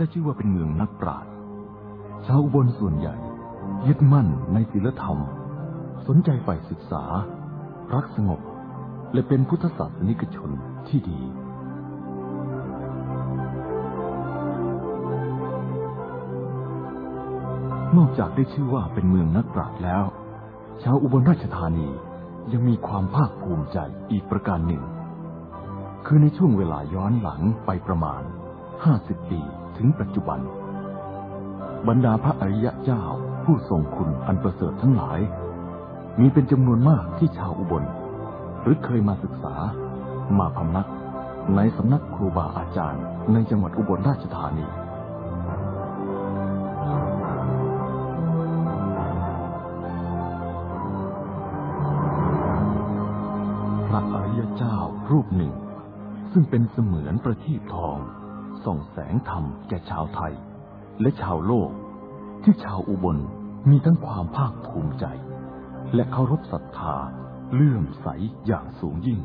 ได้ชื่อว่าเป็นเมืองนักปราชญ์ชาวอุบลส่วนใหญ่ ยึดมั่นในศีลธรรม สนใจใฝ่ศึกษา รักสงบ และเป็นพุทธศาสนิกชนที่ดี นอกจากได้ชื่อว่าเป็นเมืองนักปราชญ์แล้ว ชาวอุบลราชธานียังมีความภาคภูมิใจอีกประการหนึ่ง คือในช่วงเวลาย้อนหลังไปประมาณ50ปี ถึงปัจจุบัน บรรดาพระอริยะเจ้าผู้ทรงคุณอันประเสริฐทั้งหลาย มีเป็นจำนวนมากที่ชาวอุบล หรือเคยมาศึกษา มาพำนัก ในสำนักครูบาอาจารย์ในจังหวัดอุบลราชธานีพระอริยเจ้ารูปหนึ่ง ซึ่งเป็นเสมือนประทีปทอง ส่องแสงธรรมแก่ชาวไทย และชาวโลก ที่ชาวอุบลมีทั้งความภาคภูมิใจ และเคารพศรัทธาเลื่อมใสอย่างสูงยิ่ง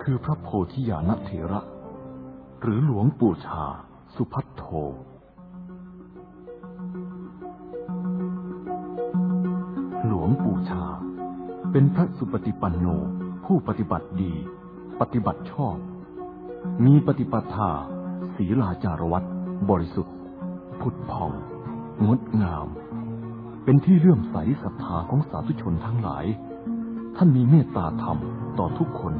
คือพระโพธิญาณเถระ หรือหลวงปู่ชา สุพัทโทหลวงปู่ชา เป็นพระสุปฏิปันโนผู้ปฏิบัติดี ปฏิบัติชอบ มีปฏิปทา ศีลาจารวัตบริสุทธิ์ ผุดผ่อง งดงาม เป็นที่เลื่อมใสศรัทธาของสาธุชนทั้งหลาย ท่านมีเมตตาธรรมต่อทุกคน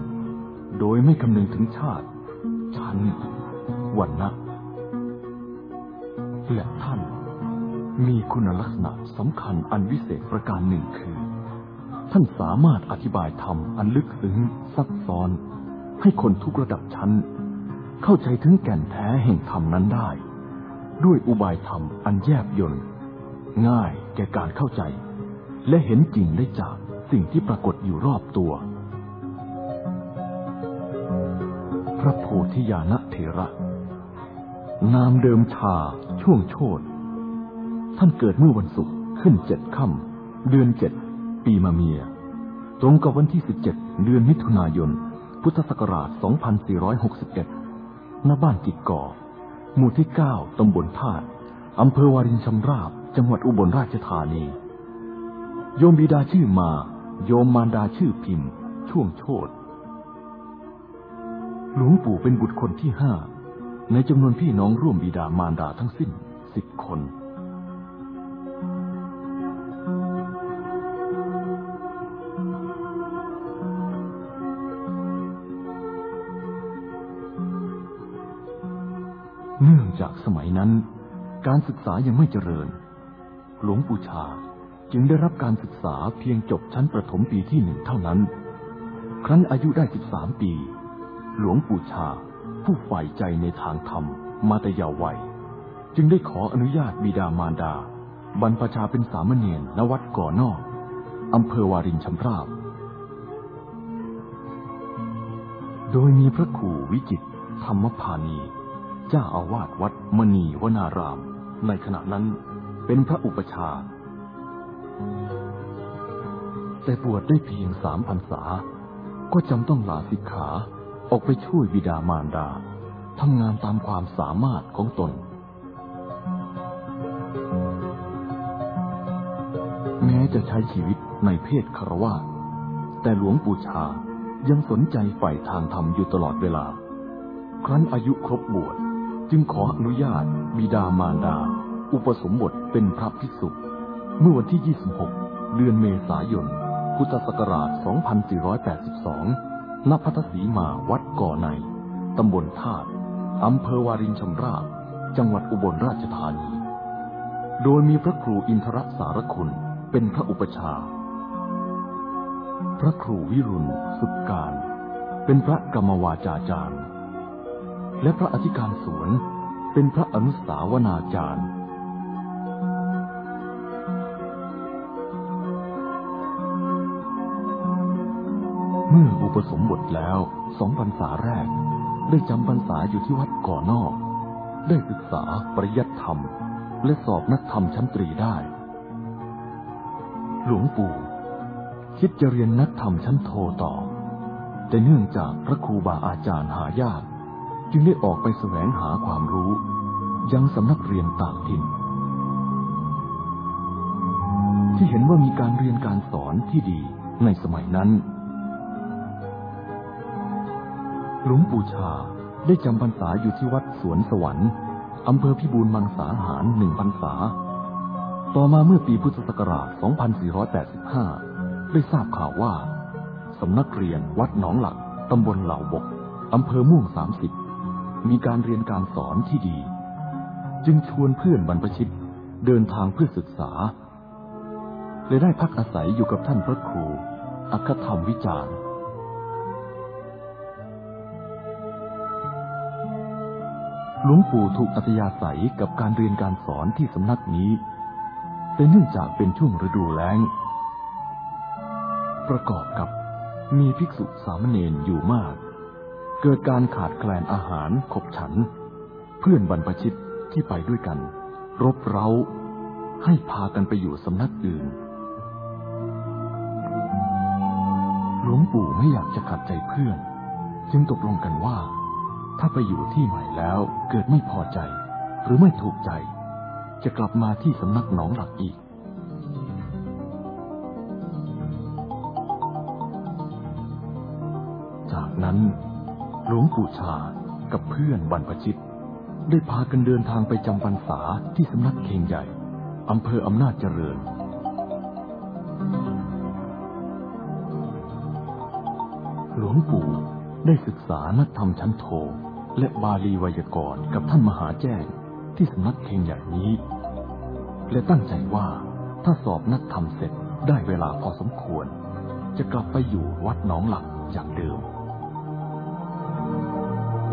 โดยไม่คำนึงถึงชาติ ชั้นวันนะและท่านมีคุณลักษณะสำคัญอันวิเศษประการหนึ่งคือ ท่านสามารถอธิบายธรรมอันลึกซึ้งซับซ้อน ให้คนทุกระดับชั้น เข้าใจถึงแก่นแท้แห่งธรรมนั้นได้ ด้วยอุบายธรรมอันแยบยลง่ายแก่การเข้าใจ และเห็นจริงได้จากสิ่งที่ปรากฏอยู่รอบตัว พระโพธิญาณเถระ นามเดิมชาช่วงโชดท่านเกิดเมื่อวันศุกร์ขึ้นเจ็ดค่ำเดือนเจ็ดปีมะเมีย ตรงกับวันที่สิบเจ็ดเดือนมิถุนายน พุทธศักราช 2461 ณ บ้านกิจก่อ หมู่ที่เก้าตำบลธาตุอำเภอวารินชำราบ จังหวัดอุบลราชธานี โยมบิดาชื่อมา โยมมารดาชื่อพิมพ์ ช่วงโชดหลวงปู่เป็นบุตรคนที่ห้า ในจำนวนพี่น้องร่วมบิดามารดาทั้งสิ้นสิบคน จากสมัยนั้น การศึกษายังไม่เจริญ หลวงปู่ชาจึงได้รับการศึกษาเพียงจบชั้นประถมปีที่หนึ่งเท่านั้น ครั้นอายุได้สิบสามปี หลวงปู่ชา ผู้ใฝ่ใจในทางธรรมมาแต่เยาว์วัย จึงได้ขออนุญาตบิดามารดา บรรพชาเป็นสามเณรณวัดก่อนอกอำเภอวารินชำราบ โดยมีพระครูวิจิตธรรมพานี เจ้าอาวาสวัดมณีวนาราม ในขณะนั้นเป็นพระอุปชา แต่บวชได้เพียงสามพรรษา ก็จำต้องลาสิกขาออกไปช่วยบิดามารดาทำงานตามความสามารถของตน แม้จะใช้ชีวิตในเพศคารวะแต่หลวงปู่ชายังสนใจใฝ่ทางธรรมอยู่ตลอดเวลา ครั้นอายุครบบวช จึงขออนุญาต บิดามารดา อุปสมบทเป็นพระภิกษุ เมื่อวันที่ 26 เดือนเมษายน พุทธศักราช 2482 ณ พัทสีมาวัดก่อใน ตำบลธาตุอำเภอวารินชำราบ จังหวัดอุบลราชธานี โดยมีพระครูอินทรสารคุณเป็นพระอุปชา พระครูวิรุณ สุดการ เป็นพระกรรมวาจาจารย์ และพระอธิการสวนเป็นพระอนุสาวนาจารย์เมื่ออุปสมบทแล้วสองพรรษาแรก ได้จำพรรษาอยู่ที่วัดก่อนอก ได้ศึกษาปริยัติธรรม และสอบนักธรรมชั้นตรีได้ หลวงปู่ คิดจะเรียนนักธรรมชั้นโทต่อ แต่เนื่องจากพระครูบาอาจารย์หายาก จึงได้ออกไปแสวงหาความรู้ ยังสำนักเรียนต่างถิ่น ที่เห็นว่ามีการเรียนการสอนที่ดีในสมัยนั้น หลวงปู่ชาได้จำพรรษาอยู่ที่วัดสวนสวรรค์อำเภอพิบูลมังสาหารหนึ่งพรรษา ต่อมาเมื่อปีพุทธศักราช 2485 ได้ทราบข่าวว่า สำนักเรียนวัดหนองหลัก ตำบลเหล่าบก อำเภอม่วง 30 มีการเรียนการสอนที่ดี จึงชวนเพื่อนบรรพชิตเดินทางเพื่อศึกษาเลยได้พักอาศัยอยู่กับท่านพระครู อัคธรรมวิจารณ์ หลวงปู่ถูกอัธยาศัยกับการเรียนการสอนที่สำนักนี้ แต่เนื่องจากเป็นช่วงฤดูแล้ง ประกอบกับมีภิกษุสามเณรอยู่มาก เกิดการขาดแคลนอาหารขบฉัน เพื่อนบรรพชิตที่ไปด้วยกัน รบเร้า ให้พากันไปอยู่สำนักอื่น หลวงปู่ไม่อยากจะขัดใจเพื่อน จึงตกลงกันว่า ถ้าไปอยู่ที่ใหม่แล้วเกิดไม่พอใจ หรือไม่ถูกใจ จะกลับมาที่สำนักหนองหลักอีกจากนั้น ลวงปู่ชากับเพื่อนบรรพชิต ได้พากันเดินทางไปจำพรรษาที่สำนักเคงใหญ่อำเภออำนาจเจริญ หลวงปู่ได้ศึกษานักธรรมชั้นโท และบาลีไวยากรณ์กับท่านมหาแจ้งที่สำนักเคงใหญ่นี้ และตั้งใจว่าถ้าสอบนักธรรมเสร็จได้เวลาพอสมควร จะกลับไปอยู่วัดหนองหลักอย่างเดิม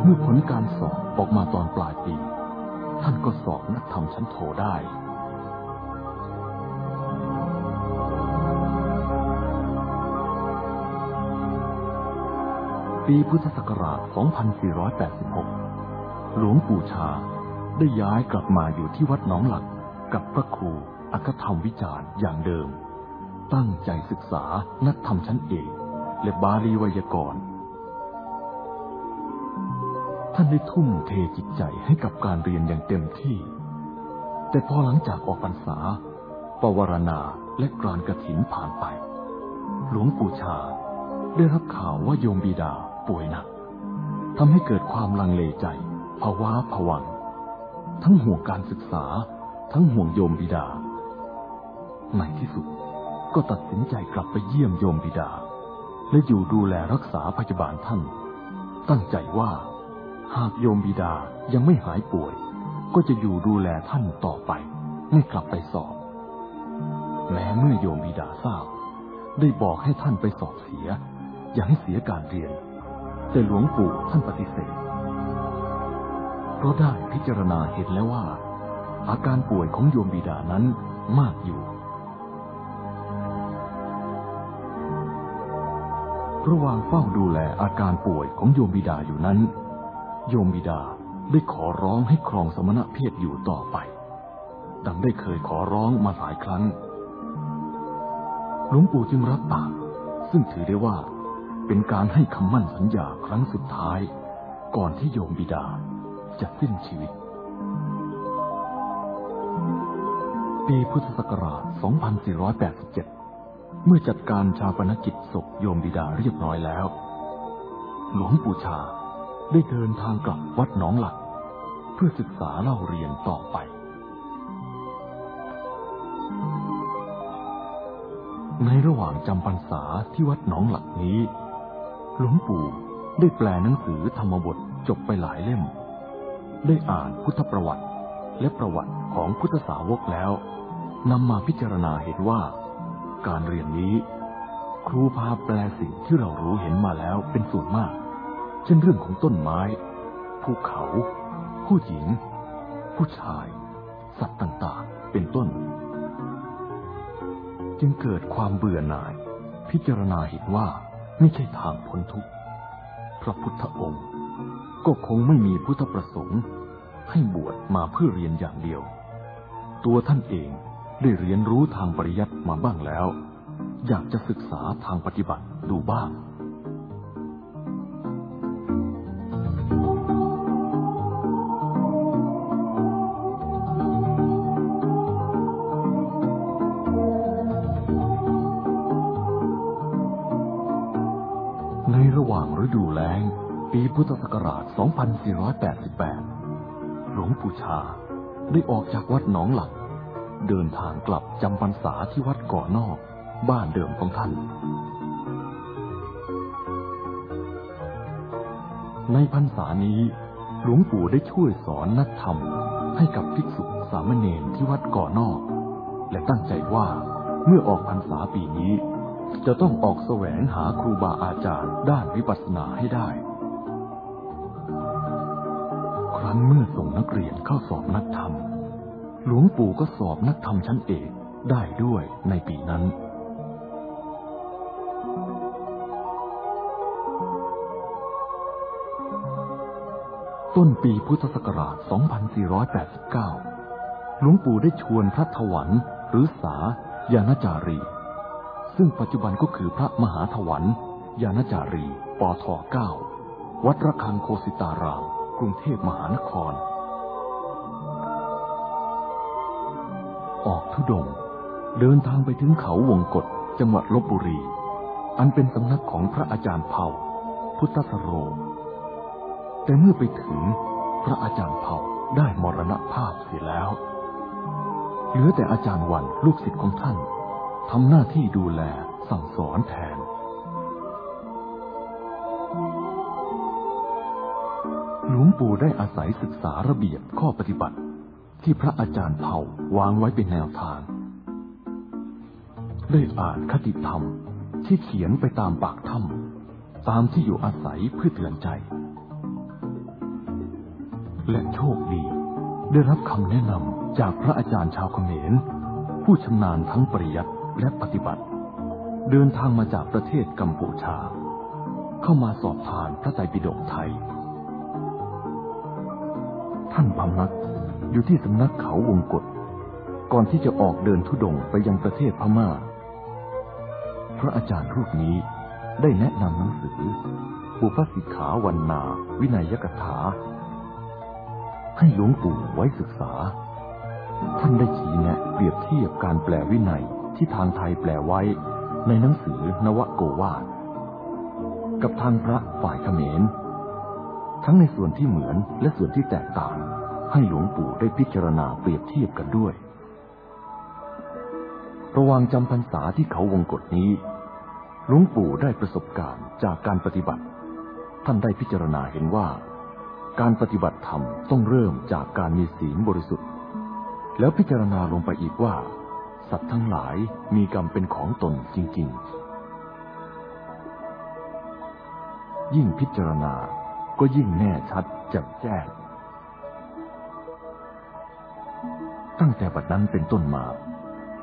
เมื่อผลการสอบออกมาตอนปลายปี ท่านก็สอบนักธรรมชั้นโทได้ ปีพุทธศักราช 2486 หลวงปู่ชาได้ย้ายกลับมาอยู่ที่วัดหนองหลักกับพระครูอัคธรรมวิจารณ์อย่างเดิม ตั้งใจศึกษานักธรรมชั้นเอกและบาลีไวยากรณ์ ท่านได้ทุ่มเทจิตใจให้กับการเรียนอย่างเต็มที่ แต่พอหลังจากออกพรรษา ปวารณาและกรานกระถินผ่านไป หลวงปู่ชาได้รับข่าวว่าโยมบิดาป่วยหนักทำให้เกิดความลังเลใจภาวะผวัง ทั้งห่วงการศึกษา ทั้งห่วงโยมบิดา ในที่สุดก็ตัดสินใจกลับไปเยี่ยมโยมบิดา และอยู่ดูแลรักษาพยาบาลท่าน ตั้งใจว่า หากโยมบิดายังไม่หายป่วย ก็จะอยู่ดูแลท่านต่อไป ไม่กลับไปสอบ แม้เมื่อโยมบิดาทราบ ได้บอกให้ท่านไปสอบเสีย อย่าให้เสียการเรียน แต่หลวงปู่ท่านปฏิเสธ เพราะได้พิจารณาเห็นแล้วว่า อาการป่วยของโยมบิดานั้นมากอยู่ระหว่างเฝ้าดูแลอาการป่วยของโยมบิดาอยู่นั้น โยมบิดาได้ขอร้องให้ครองสมณเพศอยู่ต่อไป ดังได้เคยขอร้องมาหลายครั้ง หลวงปู่จึงรับปาก ซึ่งถือได้ว่า เป็นการให้คำมั่นสัญญาครั้งสุดท้าย ก่อนที่โยมบิดาจะสิ้นชีวิต ปีพุทธศักราช 2487 เมื่อจัดการชาปนกิจศพโยมบิดาเรียบร้อยแล้ว หลวงปู่ชา ได้เดินทางกลับวัดหนองหลัก เพื่อศึกษาเล่าเรียนต่อไปในระหว่างจำพรรษาที่วัดหนองหลักนี้ หลวงปู่ได้แปลหนังสือธรรมบทจบไปหลายเล่ม ได้อ่านพุทธประวัติและประวัติของพุทธสาวกแล้วนำมาพิจารณาเห็นว่า การเรียนนี้ ครูพาแปลสิ่งที่เรารู้เห็นมาแล้วเป็นส่วนมาก เช่นเรื่องของต้นไม้ ภูเขา ผู้หญิง ผู้ชาย สัตว์ต่างๆ เป็นต้น จึงเกิดความเบื่อหน่าย พิจารณาเห็นว่าไม่ใช่ทางพ้นทุกข์ พระพุทธองค์ก็คงไม่มีพุทธประสงค์ ให้บวชมาเพื่อเรียนอย่างเดียว ตัวท่านเองได้เรียนรู้ทางปริยัติมาบ้างแล้ว อยากจะศึกษาทางปฏิบัติดูบ้าง พุทธศักราช 2488 หลวงปู่ชาได้ออกจากวัดหนองหลัก เดินทางกลับจำพรรษาที่วัดก่อนอก บ้านเดิมของท่าน ในพรรษานี้ หลวงปู่ได้ช่วยสอนนักธรรมให้กับภิกษุสามเณรที่วัดก่อนอก และตั้งใจว่าเมื่อออกพรรษาปีนี้ จะต้องออกแสวงหาครูบาอาจารย์ด้านวิปัสสนาให้ได้ นั้นเมื่อส่งนักเรียนเข้าสอบนักธรรม หลวงปู่ก็สอบนักธรรมชั้นเอกได้ด้วยในปีนั้น ต้นปีพุทธศักราช 2489 หลวงปู่ได้ชวนพระถวันหรือสายานจารี ซึ่งปัจจุบันก็คือพระมหาถวันยานจารี ปท 9 วัดระฆังโคสิตาราม กรุงเทพมหาน คร ออกทุดง เดินทางไปถึงเขาวงกฏจังหวัดลบบุรี อันเป็นสำนักของพระอาจารย์เผ่า พุทธสโร แต่เมื่อไปถึงพระอาจารย์เผ่าได้มรณภาพเสียแล้ว เหลือแต่อาจารย์วันลูกศิษย์ของท่านทำหน้าที่ดูแลสั่งสอนแทน วงปู่ได้อาศัยศึกษาระเบียบข้อปฏิบัติ ที่พระอาจารย์เผ่าวางไว้เป็นแนวทาง ได้อ่านคติธรรมที่เขียนไปตามปากถ้ำตามที่อยู่อาศัยเพื่อเตือนใจ และโชคดี ได้รับคำแนะนำจากพระอาจารย์ชาวเขมร ผู้ชำนาญทั้งปริยัติและปฏิบัติ เดินทางมาจากประเทศกัมพูชา เข้ามาสอบทานพระไตรปิฎกไทย ท่านพำนัก อยู่ที่สำนักเขาวงกฏก่อนที่จะออกเดินทุดงไปยังประเทศพม่า พระอาจารย์รูปนี้ได้แนะนำหนังสือปุพสิกขาวันนา วินัยกถา ให้หลวงปู่ไว้ศึกษา ท่านได้ชี้แนะเปรียบเทียบการแปลวินัยที่ทางไทยแปลไว้ในหนังสือนวโกวาทกับทางพระฝ่ายเขมร ทั้งในส่วนที่เหมือนและส่วนที่แตกต่าง ให้หลวงปู่ได้พิจารณาเปรียบเทียบกันด้วย ระหว่างจำพรรษาที่เขาวงกฏนี้ หลวงปู่ได้ประสบการณ์จากการปฏิบัติ ท่านได้พิจารณาเห็นว่า การปฏิบัติธรรมต้องเริ่มจากการมีศีลบริสุทธิ์ แล้วพิจารณาลงไปอีกว่า สัตว์ทั้งหลายมีกรรมเป็นของตนจริง ๆ ยิ่งพิจารณา ก็ยิ่งแน่ชัดแจ่มแจ้ง ตั้งแต่บัดนั้นเป็นต้นมา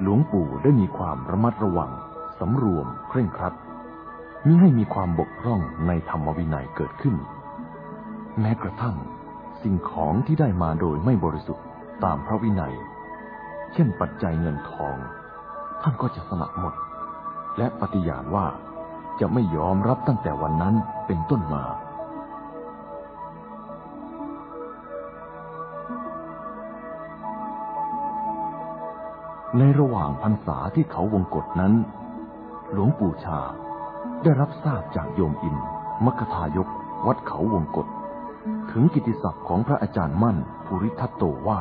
หลวงปู่ได้มีความระมัดระวัง สำรวมเคร่งครัดมิให้มีความบกพร่องในธรรมวินัยเกิดขึ้น แม้กระทั่งสิ่งของที่ได้มาโดยไม่บริสุทธิ์ตามพระวินัย เช่นปัจจัยเงินทอง ท่านก็จะสละหมด และปฏิญาณว่าจะไม่ยอมรับตั้งแต่วันนั้นเป็นต้นมา ในระหว่างพรรษาที่เขาวงกฏนั้น หลวงปู่ชาได้รับทราบจากโยมอินมคทายกวัดเขาวงกฏถึงกิตติศัพท์ของพระอาจารย์มั่นภูริทัตโตว่า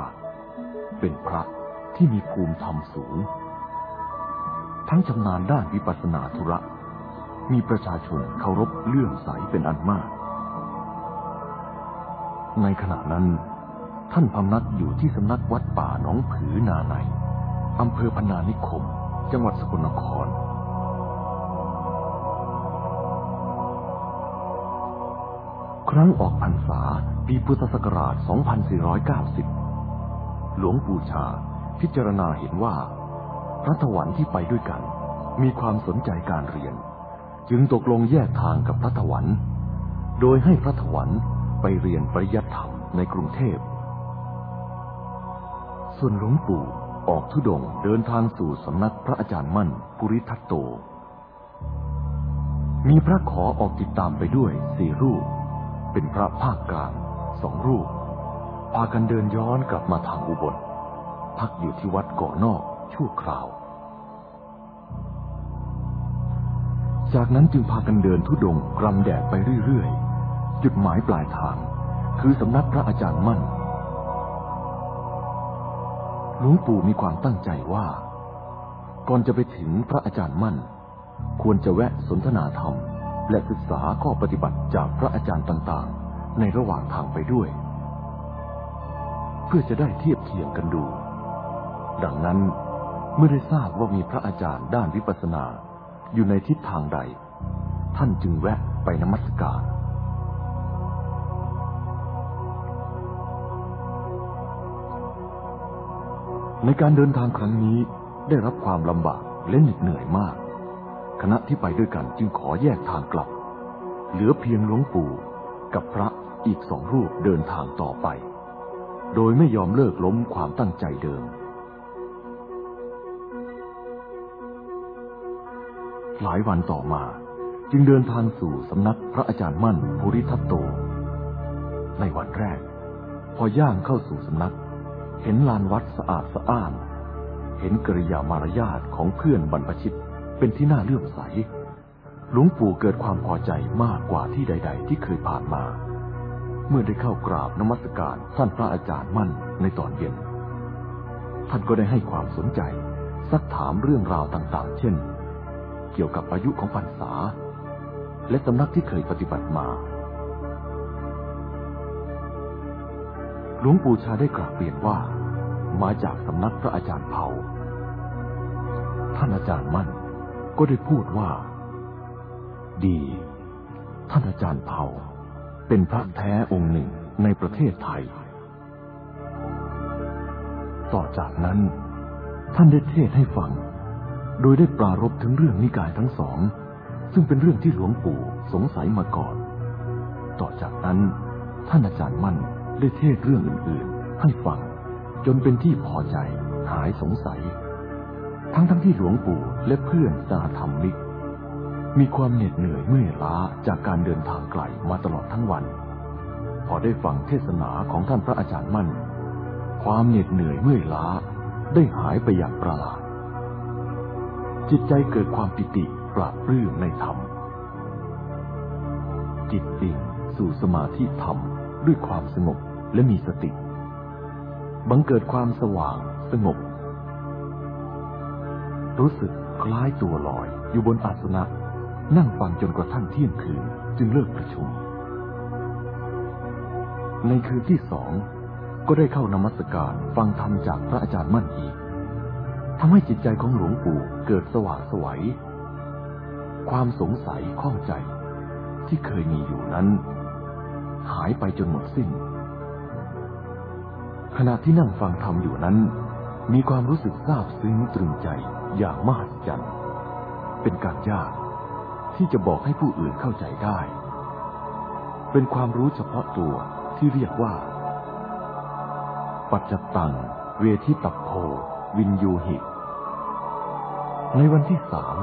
เป็นพระที่มีภูมิธรรมสูง ทั้งชำนาญด้านวิปัสสนาธุระ มีประชาชนเคารพเลื่อมใสเป็นอันมาก ในขณะนั้น ท่านพำนักอยู่ที่สำนักวัดป่าหนองผือนาใน อำเภอพนานิคม จังหวัดสกลนคร ครั้งออกพรรษา ปีพุทธศักราช 2490 หลวงปู่ชา พิจารณาเห็นว่า พระถวันที่ไปด้วยกัน มีความสนใจการเรียน จึงตกลงแยกทางกับพระถวัน โดยให้พระถวันไปเรียนปริยัติธรรมในกรุงเทพ ส่วนหลวงปู่ ออกทุดงเดินทางสู่สำนักพระอาจารย์มั่นปุริทัตโต มีพระขอออกติดตามไปด้วยสี่รูป เป็นพระภาคกลางสองรูป พากันเดินย้อนกลับมาทางอุบล พักอยู่ที่วัดก่อนอกชั่วคราว จากนั้นจึงพากันเดินทุดงกรำแดดไปเรื่อยๆ จุดหมายปลายทาง คือสำนักพระอาจารย์มั่น หลวงปู่มีความตั้งใจว่า ก่อนจะไปถึงพระอาจารย์มั่น ควรจะแวะสนทนาธรรม และศึกษาข้อปฏิบัติจากพระอาจารย์ต่างๆ ในระหว่างทางไปด้วย เพื่อจะได้เทียบเคียงกันดู ดังนั้นเมื่อได้ทราบว่ามีพระอาจารย์ด้านวิปัสสนาอยู่ในทิศทางใด ท่านจึงแวะไปนมัสการ ในการเดินทางครั้งนี้ได้รับความลำบากและเหน็ดเหนื่อยมาก คณะที่ไปด้วยกันจึงขอแยกทางกลับ เหลือเพียงหลวงปู่กับพระอีกสองรูปเดินทางต่อไป โดยไม่ยอมเลิกล้มความตั้งใจเดิม หลายวันต่อมาจึงเดินทางสู่สำนักพระอาจารย์มั่นภูริทัตโต ในวันแรก พอย่างเข้าสู่สำนัก เห็นลานวัดสะอาดสะอ้าน เห็นกริยามารยาทของเพื่อนบรรพชิตเป็นที่น่าเลื่อมใส หลวงปู่เกิดความพอใจมากกว่าที่ใด ๆ ที่เคยผ่านมา เมื่อได้เข้ากราบนมัสการท่านพระอาจารย์มั่นในตอนเย็น ท่านก็ได้ให้ความสนใจ ซักถามเรื่องราวต่างๆ เช่น เกี่ยวกับอายุของพรรษา และสำนักที่เคยปฏิบัติมา ลวงปู่ชาได้กราบเรียนว่า มาจากสำนักพระอาจารย์เผา ท่านอาจารย์มั่นก็ได้พูดว่า ดี ท่านอาจารย์เผา เป็นพระแท้องค์หนึ่งในประเทศไทย ต่อจากนั้น ท่านได้เทศให้ฟัง โดยได้ปรารบถึงเรื่องนิกายทั้งสอง ซึ่งเป็นเรื่องที่หลวงปู่สงสัยมาก่อน ต่อจากนั้นท่านอาจารย์มั่น ได้เทศเรื่องอื่นๆ ให้ฟัง จนเป็นที่พอใจหายสงสัย ทั้งทั้งที่หลวงปู่และเพื่อนสาธรรมิก มีความเหน็ดเหนื่อยเมื่อยล้าจากการเดินทางไกลมาตลอดทั้งวัน พอได้ฟังเทศนาของท่านพระอาจารย์มั่น ความเหน็ดเหนื่อยเมื่อยล้าได้หายไปอย่างประหลาด จิตใจเกิดความปิติปราบปลื้มในธรรม จิตดิ่งสู่สมาธิธรรม ด้วยความสงบและมีสติ บังเกิดความสว่างสงบ รู้สึกคล้ายตัวลอยอยู่บนอาสนะ นั่งฟังจนกระทั่งเที่ยงคืนจึงเลิกประชุม ในคืนที่สองก็ได้เข้านมัสการฟังธรรมจากพระอาจารย์มั่นอีกทำให้จิตใจของหลวงปู่เกิดสว่างสวัย ความสงสัยข้องใจที่เคยมีอยู่นั้น หายไปจนหมดสิ้น ขณะที่นั่งฟังธรรมอยู่นั้น มีความรู้สึกซาบซึ้งตรึงใจอย่างมหัศจรรย์เป็นการยากที่จะบอกให้ผู้อื่นเข้าใจได้ เป็นความรู้เฉพาะตัวที่เรียกว่า ปัจจตัง เวทิตัพโพ วินยูหิในวันที่สาม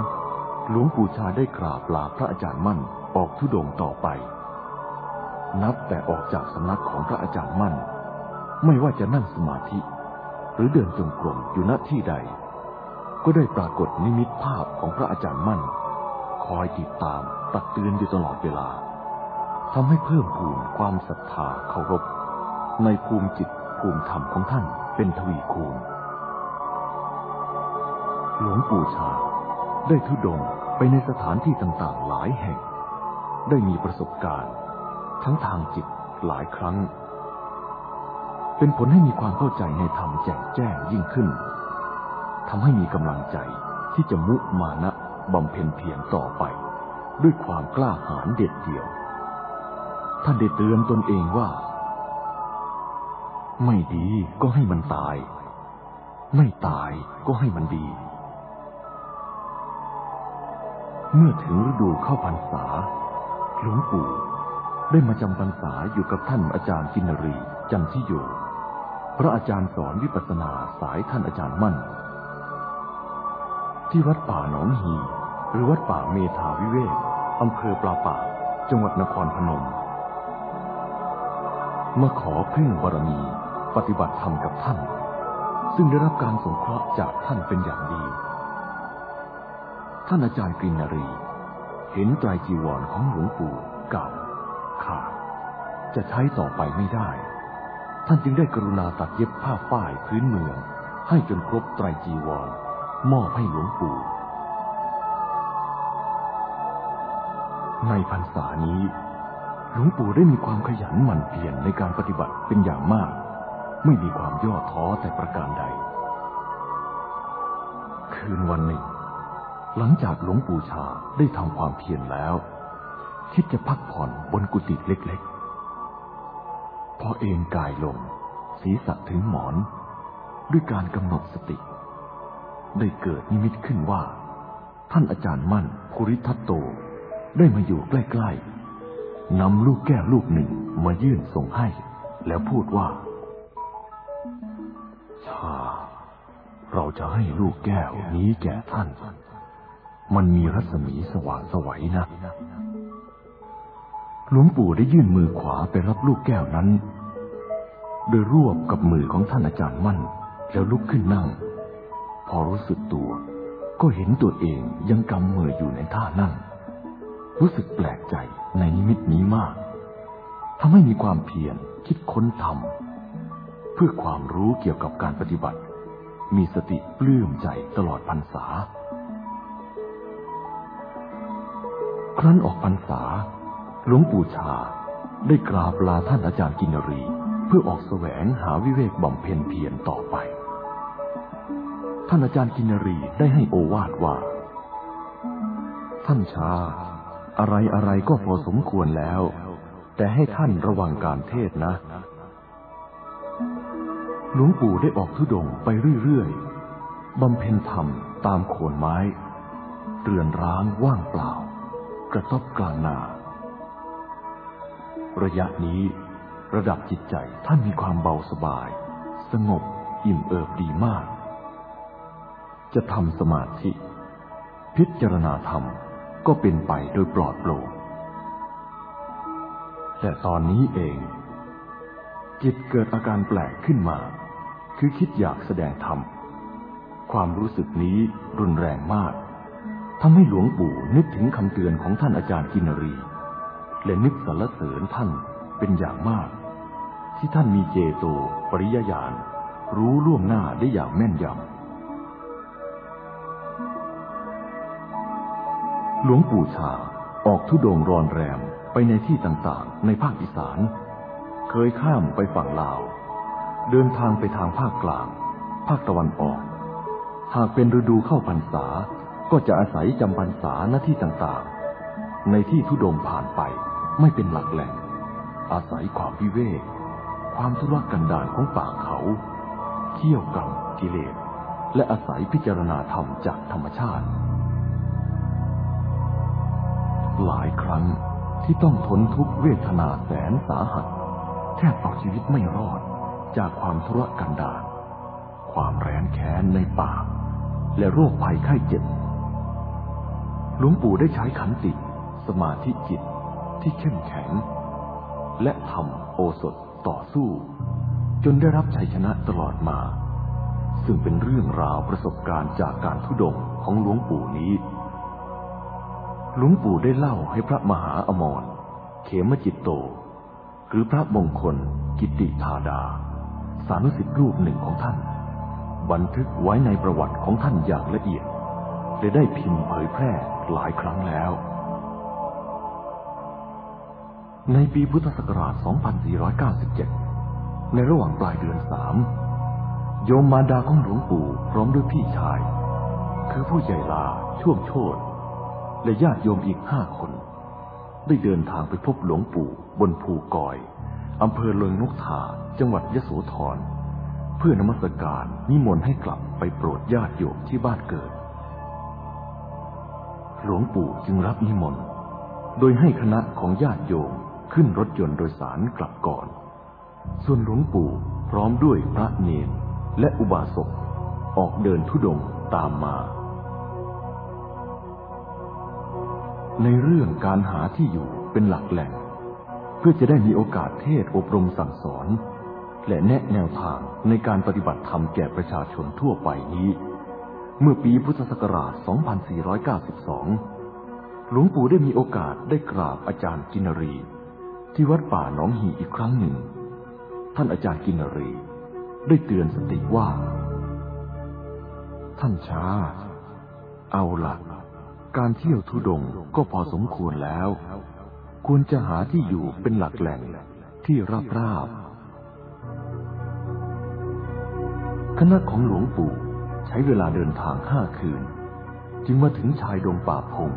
หลวงปู่ชาได้กราบลาพระอาจารย์มั่นออกทุดงค์ต่อไป นับแต่ออกจากสำนักของพระอาจารย์มั่น ไม่ว่าจะนั่งสมาธิ หรือเดินจงกรมอยู่ณที่ใด ก็ได้ปรากฏนิมิตภาพของพระอาจารย์มั่น คอยติดตามตักเตือนอยู่ตลอดเวลาทำให้เพิ่มพูนความศรัทธาเคารพ ในภูมิจิตภูมิธรรมของท่านเป็นทวีคูณ หลวงปู่ชา ได้ทุดงไปในสถานที่ต่างๆหลายแห่ง ได้มีประสบการณ์ ทั้งทางจิตหลายครั้ง เป็นผลให้มีความเข้าใจในธรรมแจ่มแจ้งยิ่งขึ้นทำให้มีกำลังใจที่จะมุมานะบำเพ็ญเพียรต่อไป ด้วยความกล้าหาญเด็ดเดี่ยว ท่านได้เตือนตนเองว่า ไม่ดีก็ให้มันตาย ไม่ตายก็ให้มันดี เมื่อถึงฤดูเข้าพรรษาหลวงปู่ ได้มาจำพรรษาอยู่กับท่านอาจารย์กินรี จันทิโย พระอาจารย์สอนวิปัสสนาสายท่านอาจารย์มั่น ที่วัดป่าหนองฮี หรือวัดป่าเมธาวิเวกอำเภอปลาป่า จังหวัดนครพนม มาขอพึ่งบารมีปฏิบัติธรรมกับท่าน ซึ่งได้รับการสงเคราะห์จากท่านเป็นอย่างดี ท่านอาจารย์กฤนรี เห็นไตรจีวรของหลวงปู่เก่า จะใช้ต่อไปไม่ได้ ท่านจึงได้กรุณาตัดเย็บผ้าฝ้ายพื้นเมือง ให้จนครบไตรจีวร มอบให้หลวงปู่ ในพรรษานี้ หลวงปู่ได้มีความขยันหมั่นเพียรในการปฏิบัติเป็นอย่างมาก ไม่มีความย่อท้อแต่ประการใด คืนวันหนึ่ง หลังจากหลวงปู่ชาได้ทำความเพียรแล้วคิดจะพักผ่อนบนกุฏิเล็ก พอเอนกายลง ศีรษะถึงหมอน ด้วยการกำหนดสติ ได้เกิดนิมิตขึ้นว่า ท่านอาจารย์มั่นภูริทัตโตได้มาอยู่ใกล้ๆนำลูกแก้วลูกหนึ่งมายื่นส่งให้ แล้วพูดว่าชาเราจะให้ลูกแก้วนี้แก่ท่าน มันมีรัศมีสว่างสวัยนะหลวงปู่ได้ยื่นมือขวาไปรับลูกแก้วนั้น โดยรวบกับมือของท่านอาจารย์มั่น แล้วลุกขึ้นนั่ง พอรู้สึกตัว ก็เห็นตัวเองยังกำมืออยู่ในท่านั่ง รู้สึกแปลกใจในนิมิตนี้มากทำให้มีความเพียรคิดค้นทำเพื่อความรู้เกี่ยวกับการปฏิบัติ มีสติปลื้มใจตลอดพรรษา ครั้นออกพรรษาหลวงปู่ชาได้กราบลาท่านอาจารย์กินรี พื่อออกแสวงหาวิเวกบำเพ็ญเพียรต่อไป ท่านอาจารย์กินรีได้ให้โอวาทว่า ท่านชา อะไรอะไรก็พอสมควรแล้ว แต่ให้ท่านระวังการเทศนะ หลวงปู่ได้ออกทุดงไปเรื่อยๆบำเพ็ญธรรมตามโคนไม้ เรือนร้างว่างเปล่า กระต๊อบกลางนา ระยะนี้ ระดับจิตใจท่านมีความเบาสบาย สงบอิ่มเอิบดีมาก จะทำสมาธิ พิจารณาธรรมก็เป็นไปโดยปลอดโปร่งแต่ตอนนี้เอง จิตเกิดอาการแปลกขึ้นมา คือคิดอยากแสดงธรรม ความรู้สึกนี้รุนแรงมากทำให้หลวงปู่นึกถึงคำเตือนของท่านอาจารย์กินรี และนึกสรรเสริญท่านเป็นอย่างมาก ที่ท่านมีเจโต ปริยญาณ รู้ล่วงหน้าได้อย่างแม่นยำ หลวงปู่ชาออกทุดงรอนแรมไปในที่ต่างๆ ในภาคอีสาน เคยข้ามไปฝั่งลาว เดินทางไปทางภาคกลาง ภาคตะวันออก หากเป็นฤดูเข้าพรรษา ก็จะอาศัยจำพรรษาหน้าที่ต่างๆ ในที่ทุดงผ่านไปไม่เป็นหลักแหล่งอาศัยความวิเวก ความทุรกันดารของป่าเขา เที่ยวกรรมกิเลส และอาศัยพิจารณาธรรมจากธรรมชาติ หลายครั้งที่ต้องทนทุกเวทนาแสนสาหัส แทบเอาชีวิตไม่รอดจากความทุรกันดารความแร้นแค้นในป่า และโรคภัยไข้เจ็บ หลวงปู่ได้ใช้ขันติ สมาธิจิตที่เข้มแข็ง และทำโอสถ ต่อสู้ จนได้รับชัยชนะตลอดมา ซึ่งเป็นเรื่องราวประสบการณ์จากการทุดงของหลวงปู่นี้ หลวงปู่ได้เล่าให้พระมหาอมรเขมจิตโต หรือพระมงคล กิติธาดา สานุสิทธิรูปหนึ่งของท่าน บันทึกไว้ในประวัติของท่านอย่างละเอียดและได้พิมพ์เผยแพร่หลายครั้งแล้ว ในปีพุทธศักราช 2497 ในระหว่างปลายเดือนสามโยมมารดาของหลวงปู่พร้อมด้วยพี่ชาย คือผู้ใหญ่ลาช่วงโชดและญาติโยมอีกห้าคน ได้เดินทางไปพบหลวงปู่บนภูกอยอำเภอเลิงนกทาจังหวัดยโสธรเพื่อนมัสการนิมนต์ให้กลับไปโปรดญาติโยมที่บ้านเกิด หลวงปู่จึงรับนิมนต์ โดยให้คณะของญาติโยม ขึ้นรถยนต์โดยสารกลับก่อน ส่วนหลวงปู่พร้อมด้วยพระเนรและอุบาสกออกเดินทุดงตามมา ในเรื่องการหาที่อยู่เป็นหลักแหล่ง เพื่อจะได้มีโอกาสเทศอบรมสั่งสอน และแนะแนวทางในการปฏิบัติธรรมแก่ประชาชนทั่วไปนี้ เมื่อปีพุทธศักราช 2492 หลวงปู่ได้มีโอกาสได้กราบอาจารย์กินรี ที่วัดป่าหนองหีอีกครั้งหนึ่ง ท่านอาจารย์กินรี ได้เตือนสติว่า ท่านช้า เอาละการเที่ยวทุดงก็พอสมควรแล้ว ควรจะหาที่อยู่เป็นหลักแหล่งที่ราบราบคณะของหลวงปู่ใช้เวลาเดินทางห้าคืน จึงมาถึงชายดงป่าพง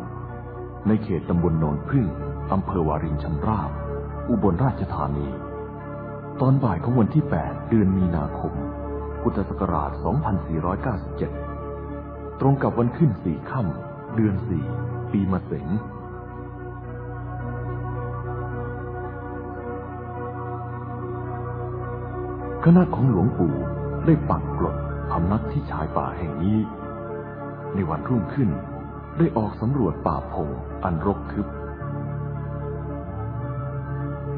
ในเขตตำบลโนนพึ่งอำเภอวารินชำราบ อุบลราชธานี ตอนบ่ายของวันที่ 8 เดือนมีนาคม พุทธศักราช 2497 ตรงกับวันขึ้นสี่ค่ำเดือนสี่ปีมะเส็งคณะของหลวงปู่ได้ปักกลดพำนักที่ชายป่าแห่งนี้ ในวันรุ่งขึ้นได้ออกสำรวจป่าพงอันรกทึบ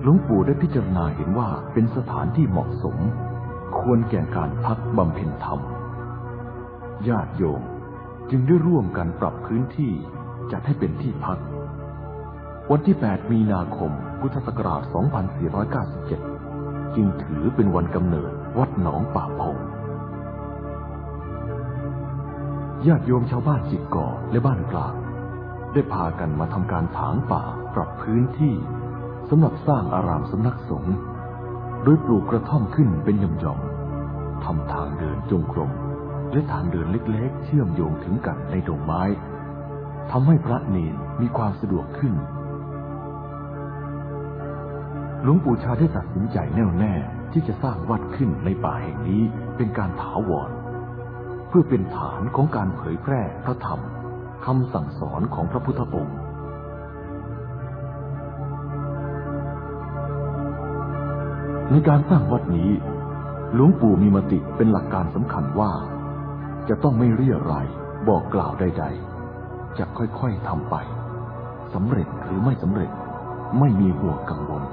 ลวงปู่ได้พิจารณาเห็นว่าเป็นสถานที่เหมาะสม ควรแก่การพักบำเพ็ญธรรม ญาติโยมจึงได้ร่วมกันปรับพื้นที่จัดให้เป็นที่พัก วันที่ 8 มีนาคม พุทธศักราช 2497 จึงถือเป็นวันกำเนิดวัดหนองป่าพงญาติโยมชาวบ้านจิตก่อและบ้านกลางได้พากันมาทำการถางป่าปรับพื้นที่ สำหรับสร้างอารามสำนักสงฆ์โดยปลูกกระท่อมขึ้นเป็นหย่อมๆทำทางเดินจงกรมและทางเดินเล็กๆ เชื่อมโยงถึงกันในดงไม้ทำให้พระเนนมีความสะดวกขึ้น หลวงปู่ชาได้ตัดสินใจแน่วแน่ที่จะสร้างวัดขึ้นในป่าแห่งนี้เป็นการถาวร เพื่อเป็นฐานของการเผยแพร่พระธรรมคำสั่งสอนของพระพุทธองค์ ในการสร้างวัดนี้ หลวงปู่มีมติเป็นหลักการสำคัญว่า จะต้องไม่เรียรายบอกกล่าวใดๆ จะค่อยๆทำไปสำเร็จหรือไม่สำเร็จไม่มีห่วงกังวล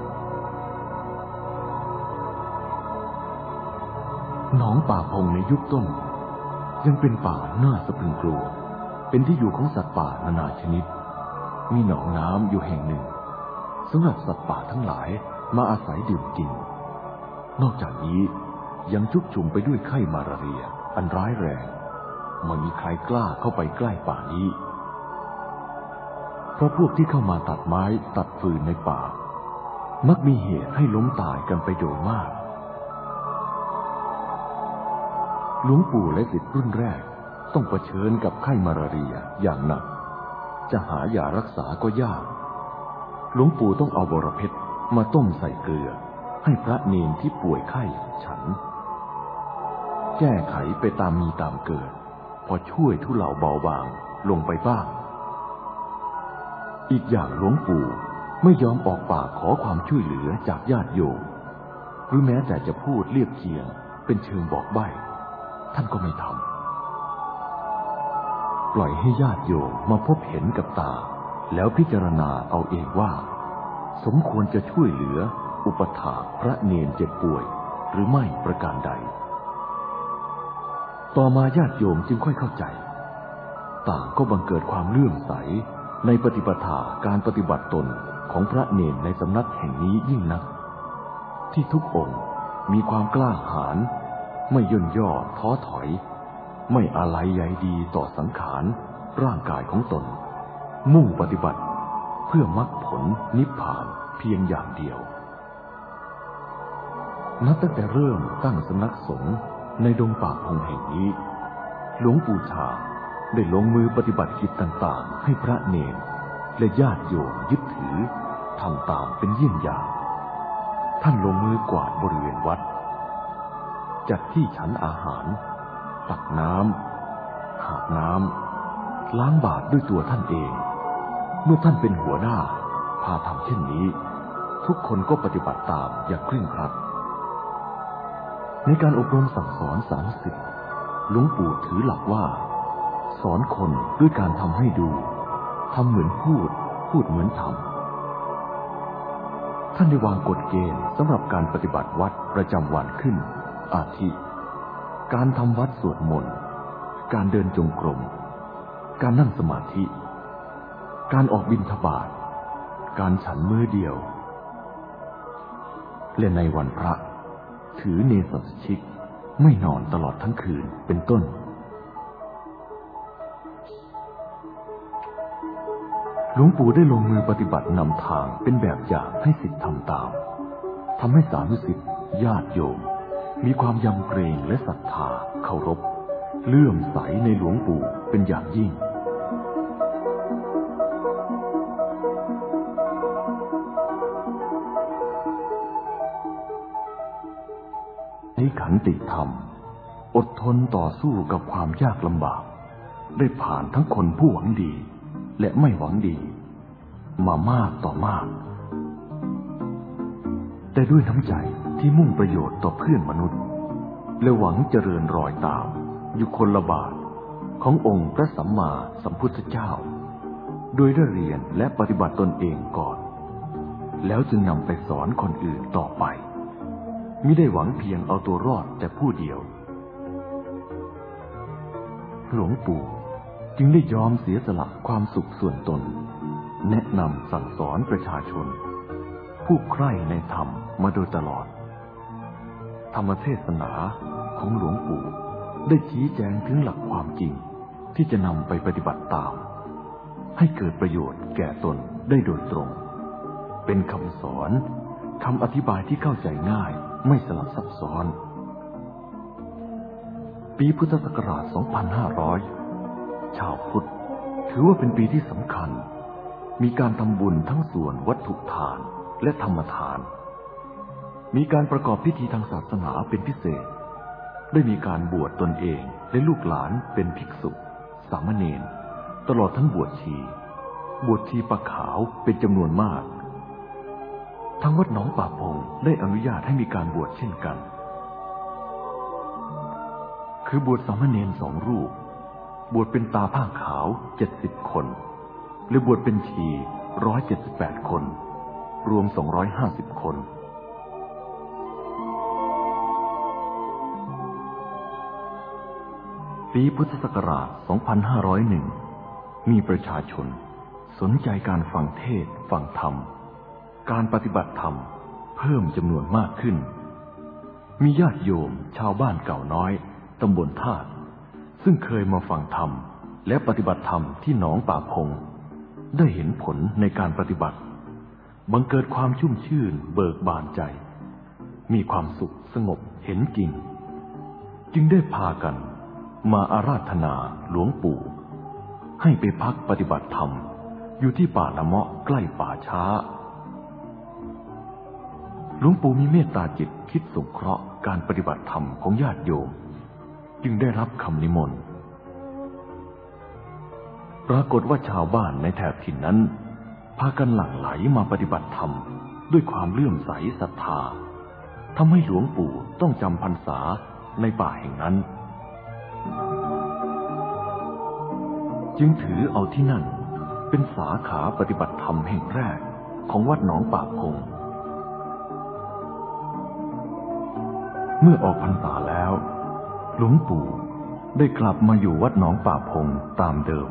หนองป่าพงในยุคต้น ยังเป็นป่าหน้าสะพรึงกลัว เป็นที่อยู่ของสัตว์ป่านานาชนิด มีหนองน้ำอยู่แห่งหนึ่งสำหรับสัตว์ป่าทั้งหลายมาอาศัยดื่มกิน นอกจากนี้ยังชุกชุมไปด้วยไข้มาลาเรีย อันร้ายแรง ไม่มีใครกล้าเข้าไปใกล้ป่านี้ เพราะพวกที่เข้ามาตัดไม้ตัดฟืนในป่า มักมีเหตุให้ล้มตายกันไปโดยมาก หลวงปู่และศิษย์รุ่นแรกต้องเผชิญกับไข้มาลาเรียอย่างหนัก จะหายารักษาก็ยาก หลวงปู่ต้องเอาบรเพชรมาต้มใส่เกลือ ให้พระเนนที่ป่วยไข้ฉัน แก้ไขไปตามมีตามเกิด พอช่วยทุเลาเบาบางลงไปบ้าง อีกอย่างหลวงปู่ไม่ยอมออกปากขอความช่วยเหลือจากญาติโยมหรือแม้แต่จะพูดเรียบเคียงเป็นเชิงบอกใบ้ ท่านก็ไม่ทำปล่อยให้ญาติโยมมาพบเห็นกับตา แล้วพิจารณาเอาเองว่า สมควรจะช่วยเหลือ อุปถาพระเนนเจ็บป่วย หรือไม่ประการใด ต่อมาญาติโยมจึงค่อยเข้าใจ ต่างก็บังเกิดความเลื่อมใสในปฏิปทาการปฏิบัติตนของพระเนนในสำนักแห่งนี้ยิ่งนัก ที่ทุกองค์มีความกล้าหาญไม่ย่นย่อท้อถอย ไม่อะไรใยดีต่อสังขาร ร่างกายของตน มุ่งปฏิบัติเพื่อมรรคผลนิพพานเพียงอย่างเดียว นับตั้งแต่เริ่มตั้งสำนักสงฆ์ในดงป่าพงแห่งนี้ หลวงปู่ชาได้ลงมือปฏิบัติกิจต่างๆ ให้พระเนรและญาติโยมยึดถือทำตามเป็นเยี่ยงอย่าง ท่านลงมือกวาดบริเวณวัด จัดที่ฉันอาหาร ตักน้ำหาบน้ำล้างบาตรด้วยตัวท่านเอง เมื่อท่านเป็นหัวหน้า พาทำเช่นนี้ ทุกคนก็ปฏิบัติตามอย่างเคร่งครัด ในการอบรมสั่งสอนสามสิบหลวงปู่ถือหลักว่า สอนคนด้วยการทำให้ดูทำเหมือนพูด พูดเหมือนทำท่านได้วางกฎเกณฑ์สำหรับการปฏิบัติวัดประจำวันขึ้น อาทิ การทำวัดสวดมนต์ การเดินจงกรม การนั่งสมาธิ การออกบินทบาท การฉันมือเดียว และในวันพระ ถือเนสัสชิก ไม่นอนตลอดทั้งคืนเป็นต้น หลวงปู่ได้ลงมือปฏิบัตินำทางเป็นแบบอย่างให้สิทธิ์ทำตามทำให้สานุสิทธิ์ญาติโยม มีความยำเกรงและศรัทธาเคารพ เลื่อมใสในหลวงปู่เป็นอย่างยิ่ง ขันติธรรม อดทนต่อสู้กับความยากลำบาก ได้ผ่านทั้งคนผู้หวังดี และไม่หวังดี มามากต่อมาก แต่ด้วยน้ำใจที่มุ่งประโยชน์ต่อเพื่อนมนุษย์ และหวังเจริญรอยตาม อยู่คนละบาทขององค์พระสัมมาสัมพุทธเจ้า โดยได้เรียนและปฏิบัติตนเองก่อน แล้วจึงนำไปสอนคนอื่นต่อไป มิได้หวังเพียงเอาตัวรอดแต่ผู้เดียว หลวงปู่จึงได้ยอมเสียสละความสุขส่วนตน แนะนำสั่งสอนประชาชน ผู้ใคร่ในธรรมมาโดยตลอด ธรรมเทศนาของหลวงปู่ได้ชี้แจงถึงหลักความจริงที่จะนำไปปฏิบัติตาม ให้เกิดประโยชน์แก่ตนได้โดยตรง เป็นคำสอนคำอธิบายที่เข้าใจง่าย ไม่สลับซับซ้อน ปีพุทธศักราช 2500 ชาวพุทธ ถือว่าเป็นปีที่สำคัญ มีการทำบุญทั้งส่วนวัตถุทานและธรรมทาน มีการประกอบพิธีทางศาสนาเป็นพิเศษ ได้มีการบวชตนเองและลูกหลานเป็นภิกษุ สามเณรตลอดทั้งบวชชี บวชชีปะขาวเป็นจำนวนมาก ทั้งวัดหนองป่าพงได้อนุญาตให้มีการบวชเช่นกัน คือบวชสามเณรสองรูป บวชเป็นตาผ้าขาวเจ็ดสิบคน หรือบวชเป็นชีร้อยเจ็ดสิบแปดคน รวมสองร้อยห้าสิบคน ปีพุทธศักราช 2501 มีประชาชน สนใจการฟังเทศฟังธรรม การปฏิบัติธรรมเพิ่มจำนวนมากขึ้น มีญาติโยมชาวบ้านเก่าน้อยตำบลธาตุซึ่งเคยมาฟังธรรมและปฏิบัติธรรมที่หนองป่าพง ได้เห็นผลในการปฏิบัติ บังเกิดความชุ่มชื่นเบิกบานใจ มีความสุขสงบเห็นจริง จึงได้พากันมาอาราธนาหลวงปู่ ให้ไปพักปฏิบัติธรรม อยู่ที่ป่าละเมาะใกล้ป่าช้า หลวงปู่มีเมตตาจิตคิดสงเคราะห์การปฏิบัติธรรมของญาติโยม จึงได้รับคำนิมนต์ ปรากฏว่าชาวบ้านในแถบถิ่นนั้น พากันหลั่งไหลมาปฏิบัติธรรม ด้วยความเลื่อมใสศรัทธาทำให้หลวงปู่ต้องจำพรรษาในป่าแห่งนั้น จึงถือเอาที่นั่นเป็นสาขาปฏิบัติธรรมแห่งแรกของวัดหนองป่าพง เมื่อออกพรรษาแล้ว หลวงปู่ได้กลับมาอยู่วัดหนองป่าพงตามเดิม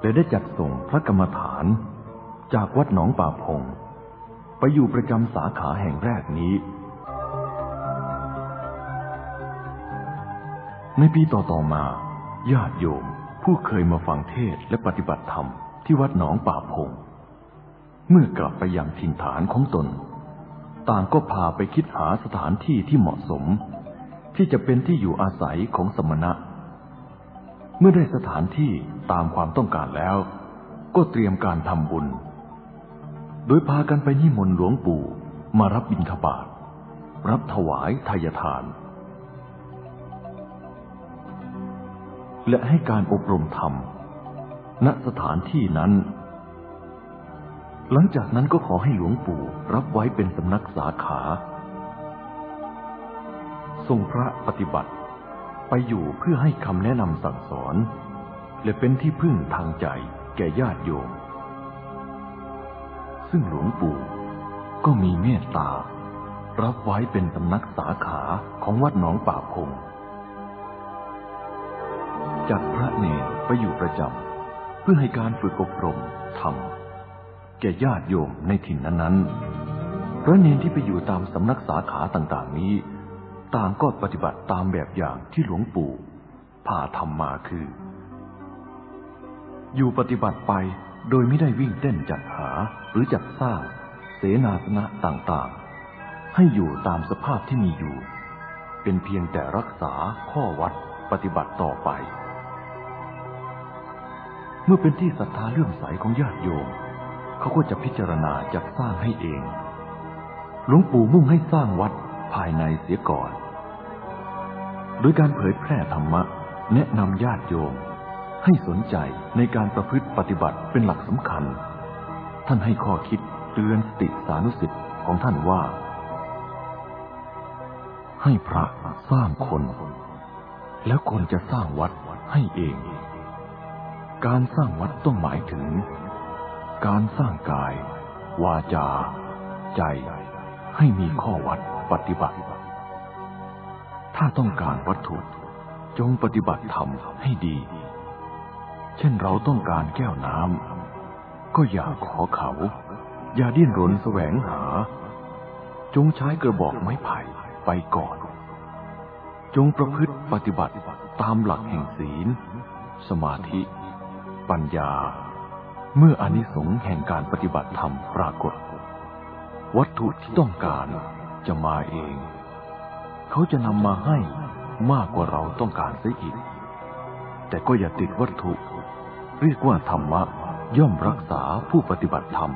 และได้จัดส่งพระกรรมฐาน จากวัดหนองป่าพง ไปอยู่ประจำสาขาแห่งแรกนี้ ในปีต่อๆมา ญาติโยมผู้เคยมาฟังเทศและปฏิบัติธรรมที่วัดหนองป่าพง เมื่อกลับไปยังถิ่นฐานของตน ต่างก็พาไปคิดหาสถานที่ที่เหมาะสม ที่จะเป็นที่อยู่อาศัยของสมณะ เมื่อได้สถานที่ตามความต้องการแล้ว ก็เตรียมการทำบุญ โดยพากันไปนิมนต์หลวงปู่มารับบิณฑบาตรับถวายทายทาน และให้การอบรมธรรม ณสถานที่นั้น หลังจากนั้นก็ขอให้หลวงปู่รับไว้เป็นสำนักสาขา ทรงพระปฏิบัติ ไปอยู่เพื่อให้คำแนะนำสั่งสอน และเป็นที่พึ่งทางใจแก่ญาติโยม ซึ่งหลวงปู่ก็มีเมตตา รับไว้เป็นสำนักสาขาของวัดหนองป่าพงจัดพระเนรไปอยู่ประจำเพื่อให้การฝึกอบรมทำ แก่ญาติโยมในถิ่นนั้นๆพระเนนที่ไปอยู่ตามสำนักสาขาต่างๆนี้ ต่างก็ปฏิบัติตามแบบอย่างที่หลวงปู่พาทำมาคือ อยู่ปฏิบัติไปโดยไม่ได้วิ่งเต้นจัดหาหรือจัดสร้างเสนาสนะต่างๆ ให้อยู่ตามสภาพที่มีอยู่ เป็นเพียงแต่รักษาข้อวัดปฏิบัติต่อไป เมื่อเป็นที่ศรัทธาเลื่อมใสของญาติโยม เขาก็จะพิจารณาจัดสร้างให้เอง หลวงปู่มุ่งให้สร้างวัดภายในเสียก่อนโดยการเผยแพร่ธรรมะ แนะนำญาติโยม ให้สนใจในการประพฤติปฏิบัติเป็นหลักสำคัญ ท่านให้ข้อคิดเตือนสติสานุสิทธิ์ของท่านว่า ให้พระสร้างคน แล้วคนจะสร้างวัดให้เอง การสร้างวัดต้องหมายถึง การสร้างกาย วาจา ใจให้มีข้อวัดปฏิบัติ ถ้าต้องการวัตถุ จงปฏิบัติธรรมให้ดี เช่นเราต้องการแก้วน้ำก็อย่าขอเขา อย่าดิ้นรนแสวงหา จงใช้กระบอกไม้ไผ่ไปก่อน จงประพฤติปฏิบัติตามหลักแห่งศีล สมาธิ ปัญญา เมื่ออนิสงส์แห่งการปฏิบัติธรรมปรากฏ วัตถุที่ต้องการจะมาเอง เขาจะนำมาให้มากกว่าเราต้องการเสียอีก แต่ก็อย่าติดวัตถุ เรียกว่าธรรมะย่อมรักษาผู้ปฏิบัติธรรม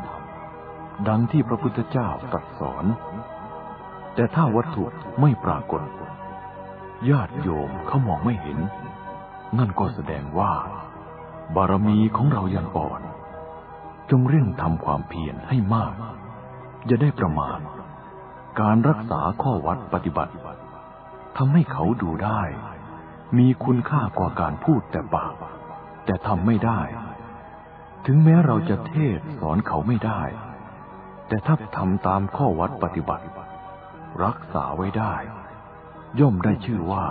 ดังที่พระพุทธเจ้าตรัสสอน แต่ถ้าวัตถุไม่ปรากฏ ญาติโยมเขามองไม่เห็น นั่นก็แสดงว่า บารมีของเรายังอ่อน จงเร่งทำความเพียรให้มาก อย่าได้ประมาทการรักษาข้อวัดปฏิบัติทำให้เขาดูได้ มีคุณค่ากว่าการพูดแต่ปาก แต่ทำไม่ได้ ถึงแม้เราจะเทศสอนเขาไม่ได้ แต่ถ้าทำตามข้อวัดปฏิบัติ รักษาไว้ได้ ย่อมได้ชื่อว่า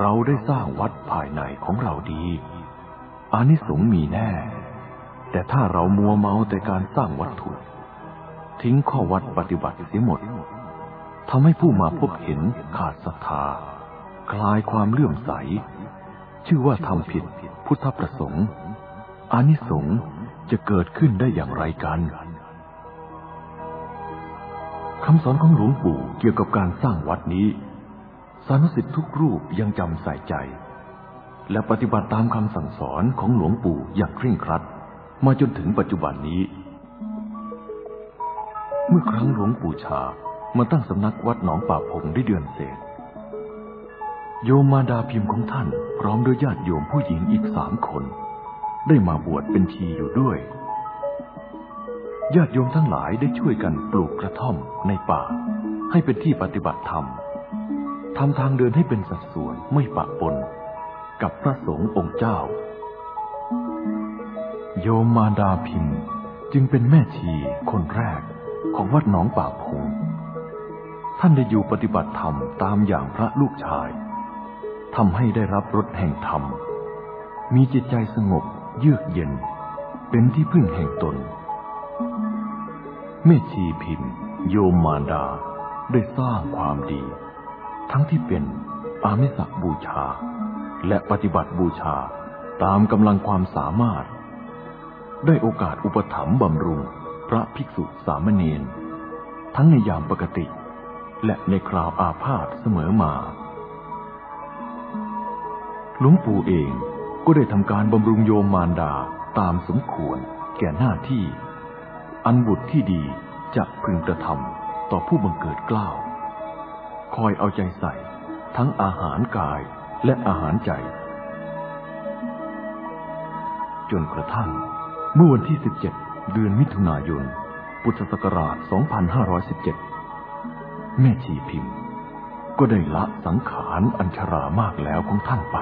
เราได้สร้างวัดภายในของเราดีอานิสงส์มีแน่ แต่ถ้าเรามัวเมาแต่การสร้างวัตถุ ทิ้งข้อวัดปฏิบัติเสียหมดทำให้ผู้มาพบเห็นขาดศรัทธา คลายความเลื่อมใส ชื่อว่าทำผิดพุทธประสงค์อานิสงส์จะเกิดขึ้นได้อย่างไรกันคำสอนของหลวงปู่เกี่ยวกับการสร้างวัดนี้ สานุสิทธิ์ทุกรูปยังจำใส่ใจ และปฏิบัติตามคำสั่งสอนของหลวงปู่อย่างเคร่งครัด มาจนถึงปัจจุบันนี้ เมื่อครั้งหลวงปู่ชามาตั้งสำนักวัดหนองป่าพงได้เดือนเศษ โยมมาดาพิมพ์ของท่านพร้อมด้วยญาติโยมผู้หญิงอีกสามคน ได้มาบวชเป็นชีอยู่ด้วย ญาติโยมทั้งหลายได้ช่วยกันปลูกกระท่อมในป่า ให้เป็นที่ปฏิบัติธรรมทำทางเดินให้เป็นสัดส่วนไม่ปะปน กับพระสงฆ์องค์เจ้า โยมมาดาพิมพ์จึงเป็นแม่ชีคนแรกของวัดหนองป่าพง ท่านได้อยู่ปฏิบัติธรรมตามอย่างพระลูกชายทำให้ได้รับรสแห่งธรรม มีจิตใจสงบเยือกเย็น เป็นที่พึ่งแห่งตนแม่ชีพิมพ์ โยมมารดาได้สร้างความดี ทั้งที่เป็นอามิสบูชา และปฏิบัติบูชาตามกำลังความสามารถ ได้โอกาสอุปถัมภ์บำรุงพระภิกษุสามเณรทั้งในยามปกติ และในคราวอาพาธเสมอมา หลวงปู่เองก็ได้ทำการบำรุงโยมมารดาตามสมควรแก่หน้าที่ อันบุตรที่ดีจะพึงกระทำต่อผู้บังเกิดกล้าว คอยเอาใจใส่ทั้งอาหารกายและอาหารใจ จนกระทั่ง เมื่อวันที่ 17 เดือนมิถุนายน พุทธศักราช 2517 แม่ชีพิมพ์ ก็ได้ละสังขารอัญชรามากแล้วของท่านไป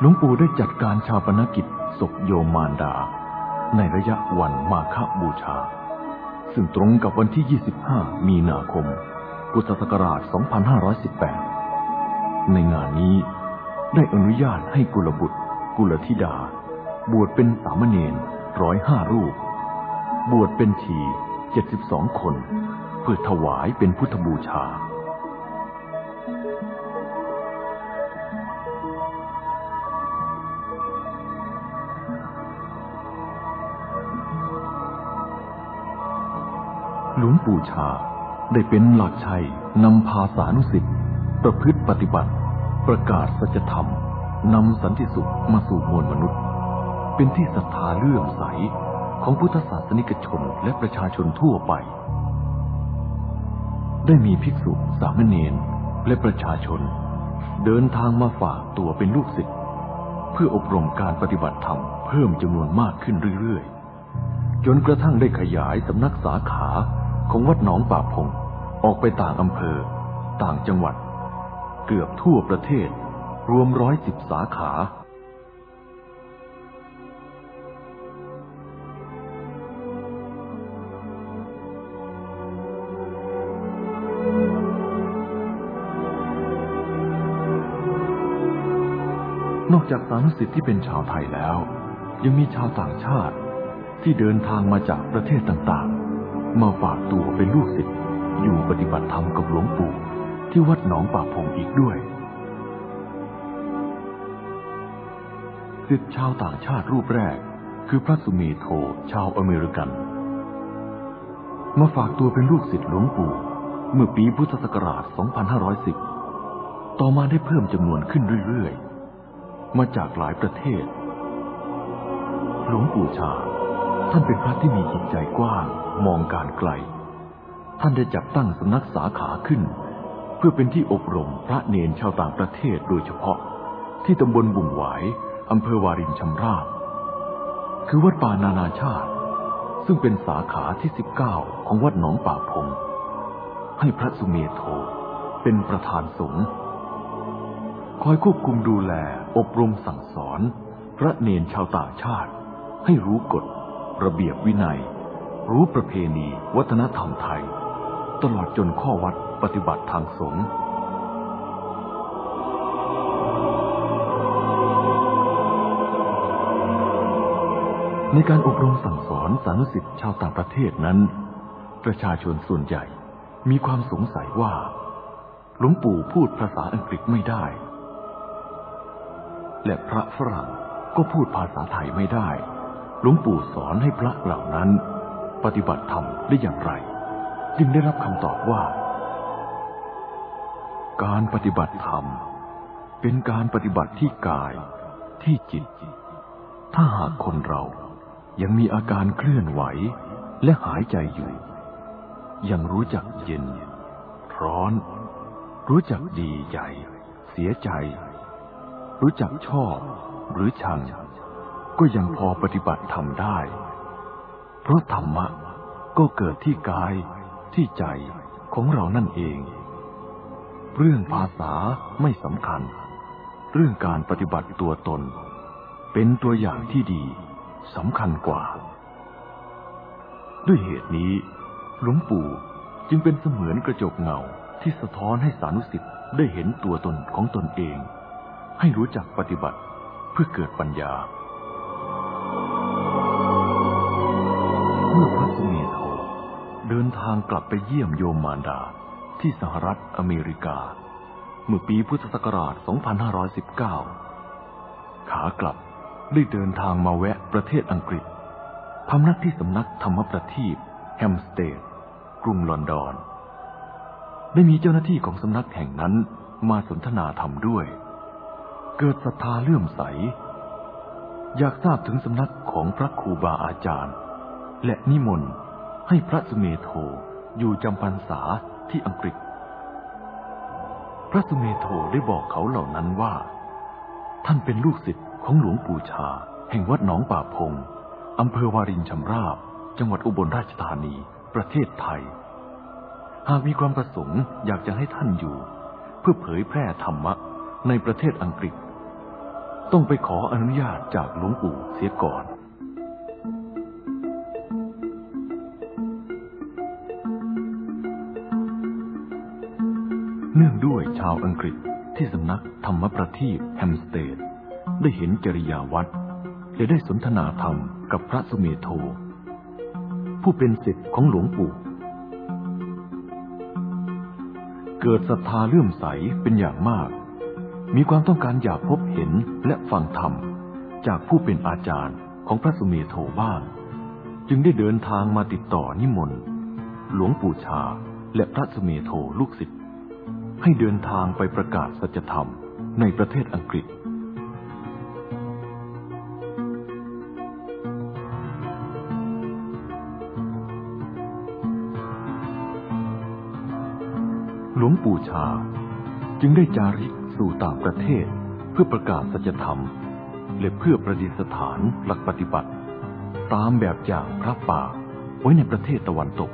หลวงปู่ได้จัดการชาปนกิจศพโยมมารดา ในระยะวันมาฆบูชา ซึ่งตรงกับวันที่ 25 มีนาคม พุทธศักราช 2518 ในงานนี้ได้อนุญาตให้กุลบุตร กุลธิดา บวชเป็นสามเณรร้อยห้ารูป บวชเป็นชีเจ็ดสิบสองคน เพื่อถวายเป็นพุทธบูชา หลวงปู่ชาได้เป็นหลักชัยนำพาสานุสิทธิ์ประพฤติปฏิบัติ ประกาศสัจธรรม นำสันติสุขมาสู่มวลมนุษย์ เป็นที่ศรัทธาเลื่อมใสของพุทธศาสนิกชนและประชาชนทั่วไป ได้มีภิกษุสามเณรและประชาชน เดินทางมาฝากตัวเป็นลูกศิษย์เพื่ออบรมการปฏิบัติธรรมเพิ่มจำนวนมากขึ้นเรื่อยๆ จนกระทั่งได้ขยายสำนักสาขาของวัดหนองป่าพง ออกไปต่างอำเภอ ต่างจังหวัด เกือบทั่วประเทศ รวมร้อยสิบสาขา นอกจากสานุสิทธิ์ที่เป็นชาวไทยแล้ว ยังมีชาวต่างชาติที่เดินทางมาจากประเทศต่างๆ มาฝากตัวเป็นลูกศิษย์อยู่ปฏิบัติธรรมกับหลวงปู่ที่วัดหนองป่าพงอีกด้วย ศิษย์ชาวต่างชาติรูปแรก คือพระสุเมโทชาวอเมริกัน มาฝากตัวเป็นลูกศิษย์หลวงปู่เมื่อปีพุทธศักราช 2510 ต่อมาได้เพิ่มจำนวนขึ้นเรื่อยๆ มาจากหลายประเทศ หลวงปู่ชา ท่านเป็นพระที่มีจิตใจกว้าง มองการไกล ท่านได้จับตั้งสำนักสาขาขึ้น เพื่อเป็นที่อบรมพระเนนชาวต่างประเทศโดยเฉพาะที่ตำบลบุ่งหวาย อำเภอวารินชำราบ คือวัดป่านานาชาติ ซึ่งเป็นสาขาที่สิบเก้าของวัดหนองป่าพง ให้พระสุเมโทเป็นประธานสงฆ์คอยควบคุมดูแลอบรมสั่งสอน พระเนนชาวต่างชาติ ให้รู้กฎ ระเบียบวินัย รู้ประเพณีวัฒนธรรมไทย ตลอดจนข้อวัดปฏิบัติทางสงฆ์ ในการอบรมสั่งสอนสานุสิทธิ์ชาวต่างประเทศนั้น ประชาชนส่วนใหญ่มีความสงสัยว่า หลวงปู่พูดภาษาอังกฤษไม่ได้ และพระฝรั่งก็พูดภาษาไทยไม่ได้ หลวงปู่สอนให้พระเหล่านั้น ปฏิบัติธรรมได้อย่างไร จึงได้รับคำตอบว่า การปฏิบัติธรรม เป็นการปฏิบัติที่กายที่จิต ถ้าหากคนเรา ยังมีอาการเคลื่อนไหวและหายใจอยู่ ยังรู้จักเย็น ร้อน รู้จักดีใจ เสียใจ รู้จักชอบหรือชัง ก็ยังพอปฏิบัติทำได้ เพราะธรรมะก็เกิดที่กายที่ใจของเรานั่นเอง เรื่องภาษาไม่สำคัญ เรื่องการปฏิบัติตัวตน เป็นตัวอย่างที่ดี สำคัญกว่า ด้วยเหตุนี้ หลวงปู่จึงเป็นเสมือนกระจกเงาที่สะท้อนให้สานุสิทธิ์ได้เห็นตัวตนของตนเอง ให้รู้จักปฏิบัติเพื่อเกิดปัญญา เมื่อพระสุเมโทเดินทางกลับไปเยี่ยมโยมมารดาที่สหรัฐอเมริกา เมื่อปีพุทธศักราช 2519 ขากลับ ได้เดินทางมาแวะประเทศอังกฤษ พำนักที่สำนักธรรมประทีปแฮมสเตดกรุงลอนดอน ได้มีเจ้าหน้าที่ของสำนักแห่งนั้นมาสนทนาธรรมด้วย เกิดศรัทธาเลื่อมใส อยากทราบถึงสำนักของพระครูบาอาจารย์ และนิมนต์ให้พระสุเมโทอยู่จำพรรษาที่อังกฤษ พระสุเมโทได้บอกเขาเหล่านั้นว่า ท่านเป็นลูกศิษย์ ของหลวงปู่ชา แห่งวัดหนองป่าพง อำเภอวารินชำราบ จังหวัดอุบลราชธานี ประเทศไทย หากมีความประสงค์อยากจะให้ท่านอยู่ เพื่อเผยแพร่ธรรมะในประเทศอังกฤษ ต้องไปขออนุญาตจากหลวงปู่เสียก่อนเนื่องด้วยชาวอังกฤษที่สำนักธรรมประทีปแฮมสเตด ได้เห็นจริยาวัดและได้สนทนาธรรมกับพระสุเมโท ผู้เป็นศิษย์ของหลวงปู่ เกิดศรัทธาเลื่อมใสเป็นอย่างมาก มีความต้องการอยากพบเห็นและฟังธรรม จากผู้เป็นอาจารย์ของพระสุเมโธบ้าง จึงได้เดินทางมาติดต่อนิมนต์ หลวงปู่ชาและพระสุเมโธลูกศิษย์ให้เดินทางไปประกาศสัจธรรมในประเทศอังกฤษ ปู่ชา จึงได้จาริกสู่ต่างประเทศเพื่อประกาศสัจธรรม และเพื่อประดิษฐานหลักปฏิบัติ ตามแบบอย่างพระป่าไว้ในประเทศตะวันตก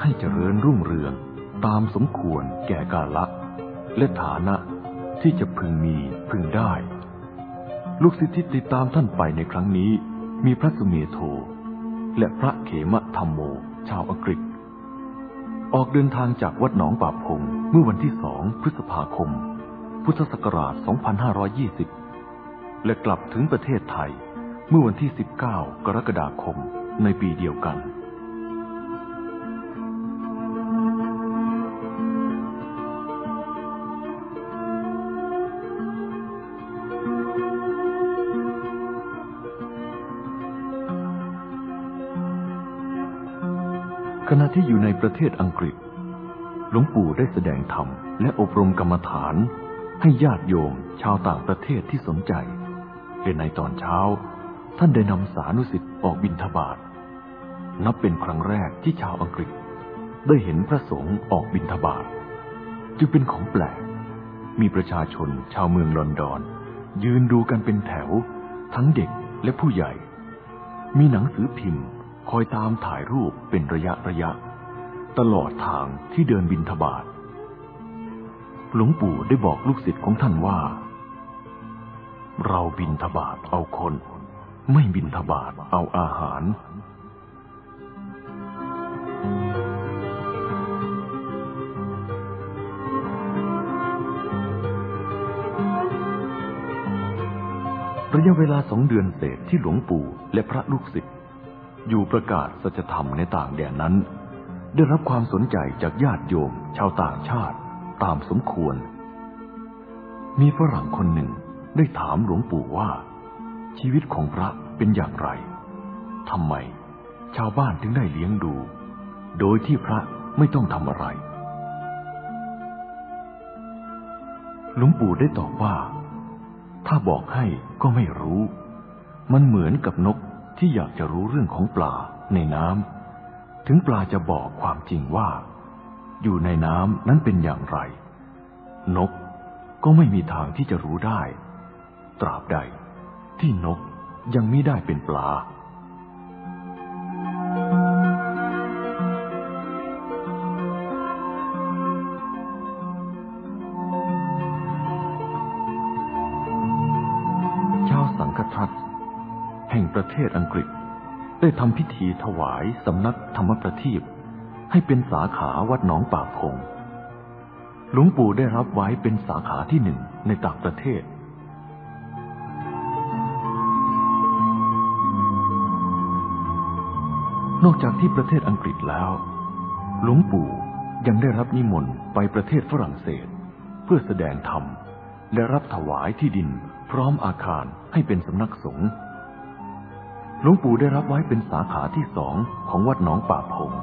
ให้เจริญรุ่งเรืองตามสมควรแก่กาละและฐานะที่จะพึงมีพึงได้ ลูกศิษย์ที่ติดตามท่านไปในครั้งนี้มีพระสุเมโธ และพระเขมธรรมโม ชาวอังกฤษ ออกเดินทางจากวัดหนองป่าพง เมื่อวันที่สองพฤษภาคม พุทธศักราช 2520 และกลับถึงประเทศไทย เมื่อวันที่ 19 กรกฎาคมในปีเดียวกัน ที่อยู่ในประเทศอังกฤษ หลวงปู่ได้แสดงธรรมและอบรมกรรมฐาน ให้ญาติโยมชาวต่างประเทศที่สนใจและในตอนเช้า ท่านได้นำสานุสิทธิ์ออกบินทบาท นับเป็นครั้งแรกที่ชาวอังกฤษ ได้เห็นพระสงฆ์ออกบินทบาท จึงเป็นของแปลก มีประชาชนชาวเมืองลอนดอน ยืนดูกันเป็นแถว ทั้งเด็กและผู้ใหญ่ มีหนังสือพิมพ์ คอยตามถ่ายรูปเป็นระยะระยะ ตลอดทางที่เดินบินทบาทหลวงปู่ได้บอกลูกศิษย์ของท่านว่า เราบินทบาทเอาคน ไม่บินทบาทเอาอาหาร ระยะเวลาสองเดือนเศษที่หลวงปู่และพระลูกศิษย์ อยู่ประกาศสัจธรรมในต่างแดนนั้น ได้รับความสนใจจากญาติโยม ชาวต่างชาติ ตามสมควร มีฝรั่งคนหนึ่งได้ถามหลวงปู่ว่า ชีวิตของพระเป็นอย่างไรทำไม ชาวบ้านถึงได้เลี้ยงดู โดยที่พระไม่ต้องทำอะไรหลวงปู่ได้ตอบว่า ถ้าบอกให้ก็ไม่รู้ มันเหมือนกับนก ที่อยากจะรู้เรื่องของปลาในน้ำถึงปลาจะบอกความจริงว่า อยู่ในน้ำนั้นเป็นอย่างไร นกก็ไม่มีทางที่จะรู้ได้ ตราบใดที่นกยังไม่ได้เป็นปลา เทศอังกฤษ ได้ทำพิธีถวายสำนักธรรมประทีปให้เป็นสาขาวัดหนองป่าพง หลวงปู่ได้รับไว้เป็นสาขาที่หนึ่งในต่างประเทศนอกจากที่ประเทศอังกฤษแล้ว หลวงปู่ยังได้รับนิมนต์ไปประเทศฝรั่งเศส เพื่อแสดงธรรมและรับถวายที่ดินพร้อมอาคารให้เป็นสำนักสงฆ์ หลวงปู่ได้รับไว้เป็นสาขาที่สองของวัดหนองป่าพงใ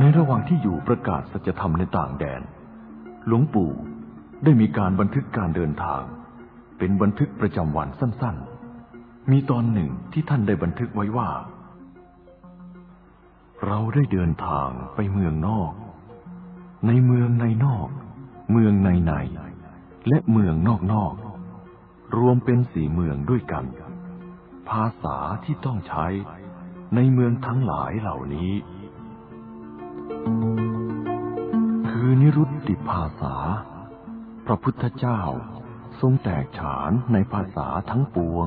นระหว่างที่อยู่ประกาศสัจธรรมในต่างแดน หลวงปู่ได้มีการบันทึกการเดินทาง เป็นบันทึกประจำวันสั้นๆ มีตอนหนึ่งที่ท่านได้บันทึกไว้ว่า เราได้เดินทางไปเมืองนอก ในเมืองในนอก เมืองในใน และเมืองนอกนอก รวมเป็นสี่เมืองด้วยกัน ภาษาที่ต้องใช้ในเมืองทั้งหลายเหล่านี้ คือนิรุตติภาษา พระพุทธเจ้าทรงแตกฉานในภาษาทั้งปวง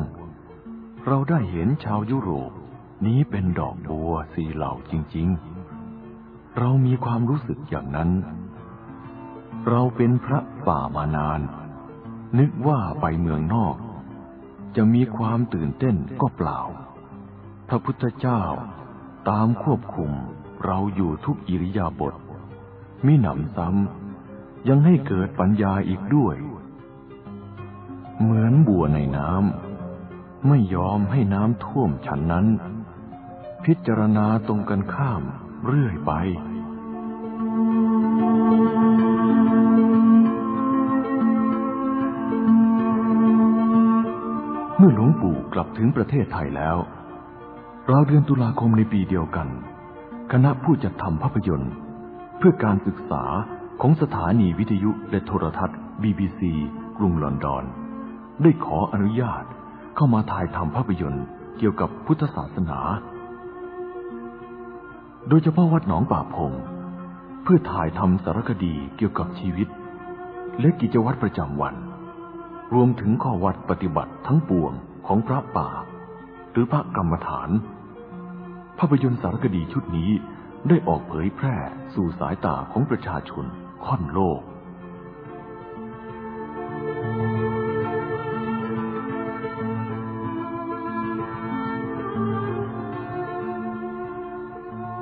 เราได้เห็นชาวยุโรป นี้เป็นดอกบัวสีเหล่าจริง ๆ เรามีความรู้สึกอย่างนั้น เราเป็นพระป่ามานาน นึกว่าไปเมืองนอก จะมีความตื่นเต้นก็เปล่า พระพุทธเจ้าตามควบคุมเราอยู่ทุกอิริยาบถมิหนำซ้ำยังให้เกิดปัญญาอีกด้วย เหมือนบัวในน้ำไม่ยอมให้น้ำท่วมฉันนั้น พิจารณาตรงกันข้ามเรื่อยไป เมื่อหลวงปู่กลับถึงประเทศไทยแล้ว ราวเดือนตุลาคมในปีเดียวกัน คณะผู้จัดทำภาพยนตร์ เพื่อการศึกษาของสถานีวิทยุและโทรทัศน์ BBC กรุงลอนดอน ได้ขออนุญาตเข้ามาถ่ายทำภาพยนตร์เกี่ยวกับพุทธศาสนา โดยเฉพาะวัดหนองป่าพง เพื่อถ่ายทำสารคดีเกี่ยวกับชีวิต และกิจวัตรประจำวัน รวมถึงข้อวัดปฏิบัติทั้งปวงของพระป่า หรือพระกรรมฐาน ภาพยนตร์สารคดีชุดนี้ได้ออกเผยแพร่สู่สายตาของประชาชนค่อนโลก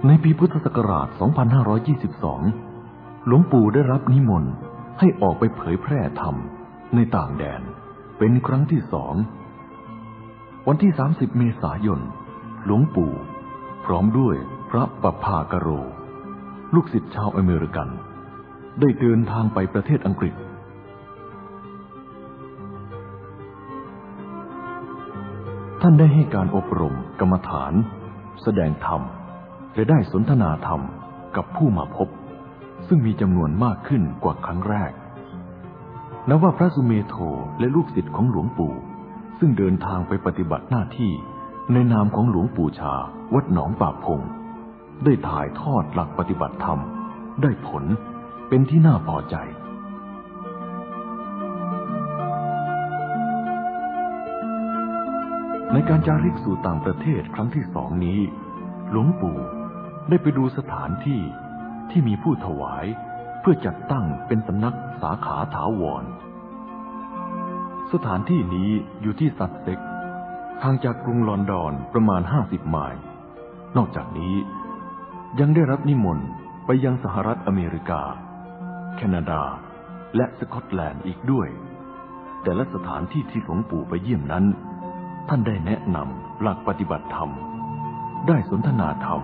ในปีพุทธศักราช 2522 หลวงปู่ได้รับนิมนต์ให้ออกไปเผยแพร่ธรรมในต่างแดนเป็นครั้งที่สอง วันที่ 30 เมษายน หลวงปู่ พร้อมด้วยพระปภากโร ลูกศิษย์ชาวอเมริกัน ได้เดินทางไปประเทศอังกฤษท่านได้ให้การอบรมกรรมฐาน แสดงธรรม และได้สนทนาธรรมกับผู้มาพบ ซึ่งมีจำนวนมากขึ้นกว่าครั้งแรกนับว่าพระสุเมโธและลูกศิษย์ของหลวงปู่ ซึ่งเดินทางไปปฏิบัติหน้าที่ในนามของหลวงปู่ชา วัดหนองป่าพง ได้ถ่ายทอดหลักปฏิบัติธรรม ได้ผลเป็นที่น่าพอใจในการจาริกสู่ต่างประเทศครั้งที่สองนี้ หลวงปู่ ได้ไปดูสถานที่ที่มีผู้ถวายเพื่อจัดตั้งเป็นสำนักสาขาถาวร สถานที่นี้อยู่ที่ซัตเซ็กห่างจากกรุงลอนดอนประมาณห้าสิบไมล์ นอกจากนี้ยังได้รับนิมนต์ไปยังสหรัฐอเมริกา แคนาดา และสกอตแลนด์อีกด้วย แต่ละสถานที่ที่หลวงปู่ไปเยี่ยมนั้น ท่านได้แนะนำหลักปฏิบัติธรรม ได้สนทนาธรรม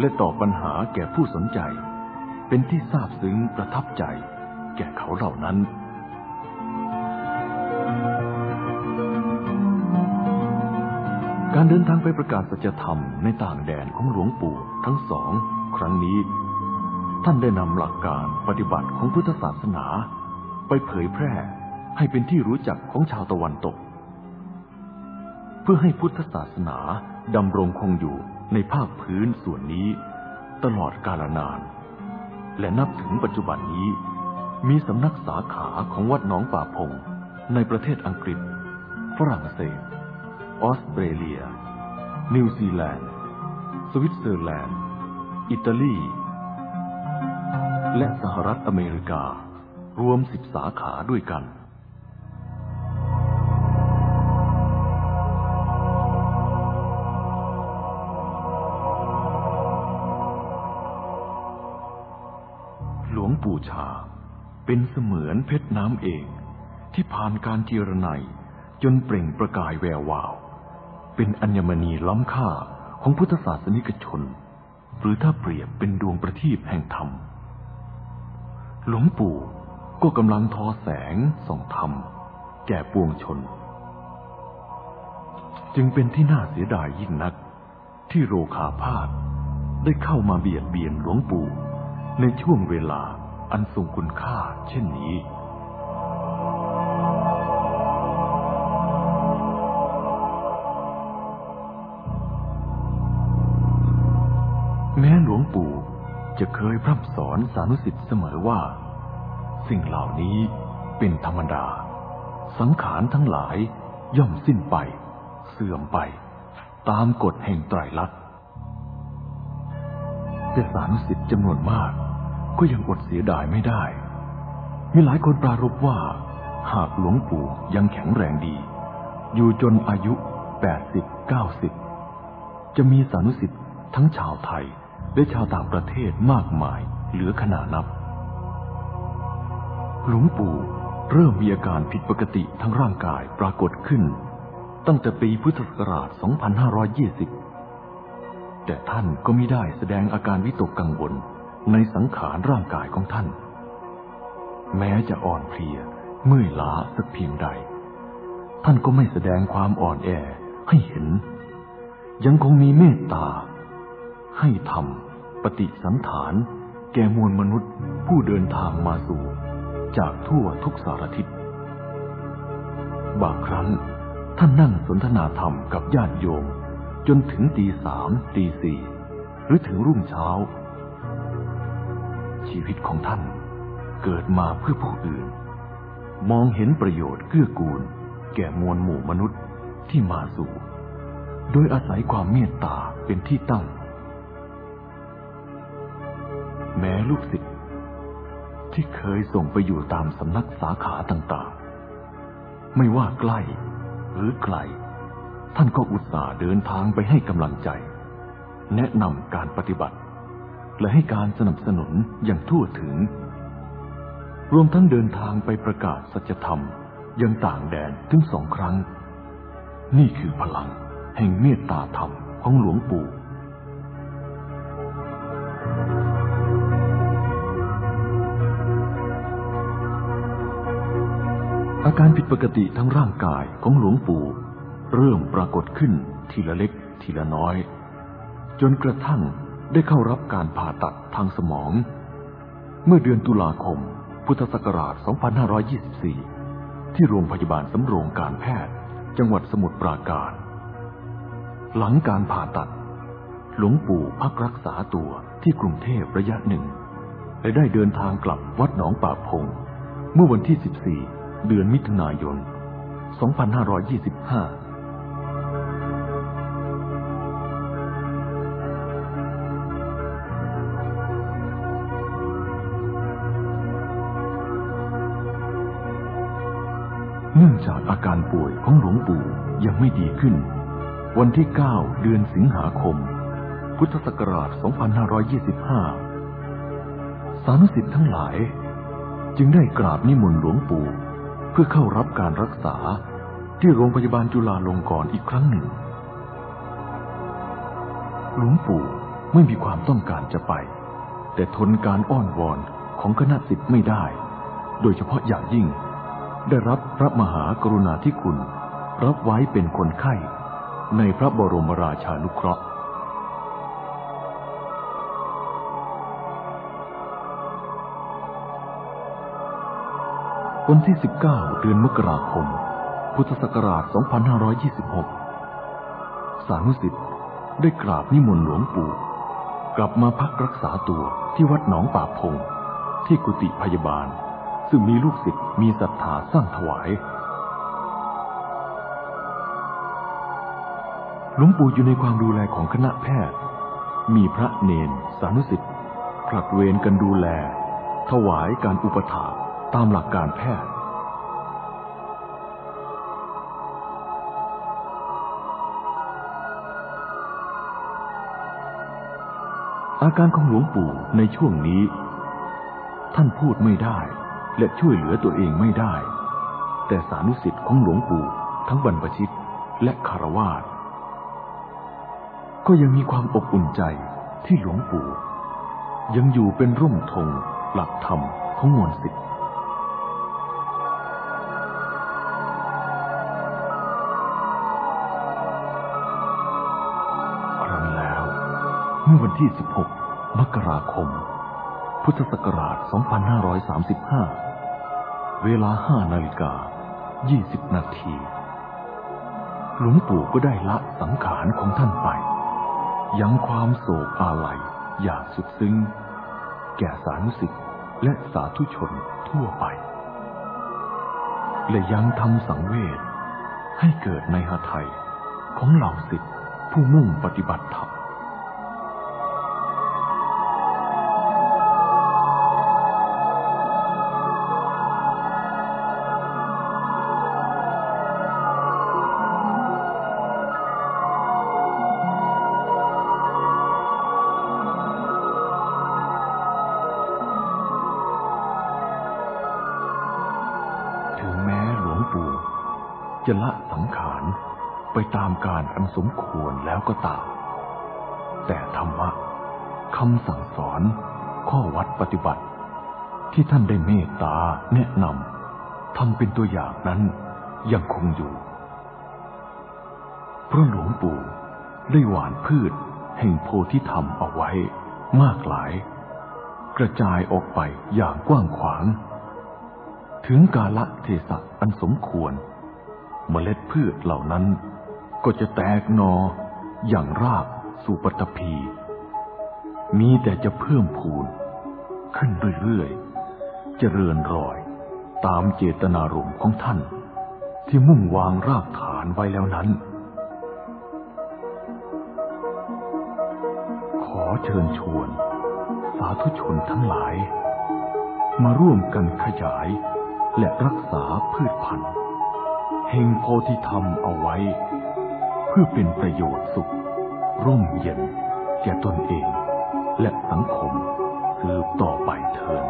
และตอบปัญหาแก่ผู้สนใจ เป็นที่ทราบซึ้งประทับใจ แก่เขาเหล่านั้น การเดินทางไปประกาศสัจธรรมในต่างแดนของหลวงปู่ทั้งสอง ครั้งนี้ ท่านได้นำหลักการปฏิบัติของพุทธศาสนา ไปเผยแพร่ให้เป็นที่รู้จักของชาวตะวันตก เพื่อให้พุทธศาสนาดำรงคงอยู่ ในภาคพื้นส่วนนี้ตลอดกาลนาน และนับถึงปัจจุบันนี้ มีสำนักสาขาของวัดหนองป่าพง ในประเทศอังกฤษ ฝรั่งเศส ออสเตรเลีย นิวซีแลนด์ สวิตเซอร์แลนด์ อิตาลี และสหรัฐอเมริกา รวมสิบสาขาด้วยกันูชา เป็นเสมือนเพชรน้ำเอกที่ผ่านการเจรไนจนเปล่งประกายแวววาว เป็นอัญมณีล้ำค่าของพุทธศาสนิกชน หรือถ้าเปรียบเป็นดวงประทีปแห่งธรรม หลวงปู่ก็กำลังทอแสงส่องธรรม แก่ปวงชน จึงเป็นที่น่าเสียดายยิ่งนัก ที่โรคาพาธได้เข้ามาเบียดเบียนหลวงปู่ในช่วงเวลา อันทรงคุณค่าเช่นนี้ แม้หลวงปู่จะเคยพร่ำสอนสานุสิทธิ์เสมอว่า สิ่งเหล่านี้เป็นธรรมดา สังขารทั้งหลายย่อมสิ้นไป เสื่อมไป ตามกฎแห่งไตรลักษณ์แต่สานุสิทธิ์จำนวนมาก ก็ยังอดเสียดายไม่ได้ มีหลายคนปรารบว่า หากหลวงปู่ยังแข็งแรงดี อยู่จนอายุแปดสิบเก้าสิบจะมีสานุสิทธิ์ทั้งชาวไทยและชาวต่างประเทศมากมายเหลือขนานับ หลวงปู่เริ่มมีอาการผิดปกติทั้งร่างกายปรากฏขึ้น ตั้งแต่ปีพุทธศักราช 2520 แต่ท่านก็ไม่ได้แสดงอาการวิตกกังวล ในสังขารร่างกายของท่าน แม้จะอ่อนเพลียเมื่อยล้าสักเพียงใด ท่านก็ไม่แสดงความอ่อนแอให้เห็น ยังคงมีเมตตา ให้ทำปฏิสันฐาน แก่มวลมนุษย์ผู้เดินทางมาสู่ จากทั่วทุกสารทิศบางครั้งท่านนั่งสนทนาธรรมกับญาติโยม จนถึงตีสามตีสี่หรือถึงรุ่งเช้า ชีวิตของท่าน เกิดมาเพื่อผู้อื่น มองเห็นประโยชน์เกื้อกูล แก่มวลหมู่มนุษย์ที่มาสู่ โดยอาศัยความเมตตาเป็นที่ตั้ง แม้ลูกศิษย์ที่เคยส่งไปอยู่ตามสำนักสาขาต่างๆ ไม่ว่าใกล้หรือไกล ท่านก็อุตส่าห์เดินทางไปให้กำลังใจ แนะนำการปฏิบัติ และให้การสนับสนุนอย่างทั่วถึง รวมทั้งเดินทางไปประกาศสัจธรรมยังต่างแดนถึงสองครั้ง นี่คือพลังแห่งเมตตาธรรมของหลวงปู่อาการผิดปกติทั้งร่างกายของหลวงปู่ เริ่มปรากฏขึ้นทีละเล็กทีละน้อย จนกระทั่ง ได้เข้ารับการผ่าตัดทางสมอง เมื่อเดือนตุลาคม พุทธศักราช 2524 ที่โรงพยาบาลสำโรงการแพทย์ จังหวัดสมุทรปราการ หลังการผ่าตัด หลวงปู่พักรักษาตัวที่กรุงเทพระยะหนึ่ง และได้เดินทางกลับวัดหนองป่าพง เมื่อวันที่ 14 เดือนมิถุนายน 2525 จากอาการป่วยของหลวงปู่ยังไม่ดีขึ้น วันที่ 9 เดือนสิงหาคม พุทธศักราช 2525 สานุสิทธิ์ทั้งหลาย จึงได้กราบนิมนต์หลวงปู่ เพื่อเข้ารับการรักษาที่โรงพยาบาลจุฬาลงกรณ์อีกครั้งหนึ่ง หลวงปู่ไม่มีความต้องการจะไป แต่ทนการอ้อนวอนของคณะสิทธิ์ไม่ได้ โดยเฉพาะอย่างยิ่ง ได้รับพระมหากรุณาธิคุณ รับไว้เป็นคนไข้ ในพระบรมราชานุเคราะห์ วันที่ 19 เดือนมกราคม พุทธศักราช 2526 สานุสิทธิ์ได้กราบนิมนต์หลวงปู่ กลับมาพักรักษาตัวที่วัดหนองป่าพง ที่กุฏิพยาบาล ซึ่งมีลูกศิษย์มีศรัทธาสร้างถวาย หลวงปู่อยู่ในความดูแลของคณะแพทย์ มีพระเนน สานุสิทธิ์ผลัดเวรกันดูแล ถวายการอุปถาตามหลักการแพทย์ อาการของหลวงปู่ในช่วงนี้ ท่านพูดไม่ได้ และช่วยเหลือตัวเองไม่ได้ แต่สานุสิทธิ์ของหลวงปู่ทั้งบรรพชิตและคารวาสก็ยังมีความอบอุ่นใจที่หลวงปู่ ยังอยู่เป็นร่มธงหลักธรรมของมวลสิทธิ์ครั้งแล้วเมื่อวันที่ 16 มกราคม พุทธศักราช 2535 เวลา5นาฬิกา20นาที หลวงปู่ก็ได้ละสังขารของท่านไป ยังความโศกอาลัยอย่างสุดซึ้ง แก่สานุสิทธิ์และสาธุชนทั่วไป และยังทำสังเวชให้เกิดในหาไทยของเหล่าสิทธิ์ผู้มุ่งปฏิบัติธรรม จะละสังขารไปตามการอันสมควรแล้วก็ตาม แต่ธรรมะคำสั่งสอนข้อวัดปฏิบัติ ที่ท่านได้เมตตาแนะนำทำเป็นตัวอย่างนั้นยังคงอยู่ เพราะหลวงปู่ได้หว่านพืชแห่งโพธิธรรมเอาไว้มากหลาย กระจายออกไปอย่างกว้างขวาง ถึงกาละเทศะอันสมควร เมล็ดพืชเหล่านั้น ก็จะแตกหนออย่างรากสู่ปฐพี มีแต่จะเพิ่มพูน ขึ้นเรื่อยๆ เจริญรอยตามเจตนารมณ์ของท่าน ที่มุ่งวางรากฐานไว้แล้วนั้น ขอเชิญชวน สาธุชนทั้งหลาย มาร่วมกันขยายและรักษาพืชพันธุ์ แห่งโพธิธรรมเอาไว้ เพื่อเป็นประโยชน์สุข ร่มเย็น แก่ตนเอง และสังคม คือต่อไปเถิน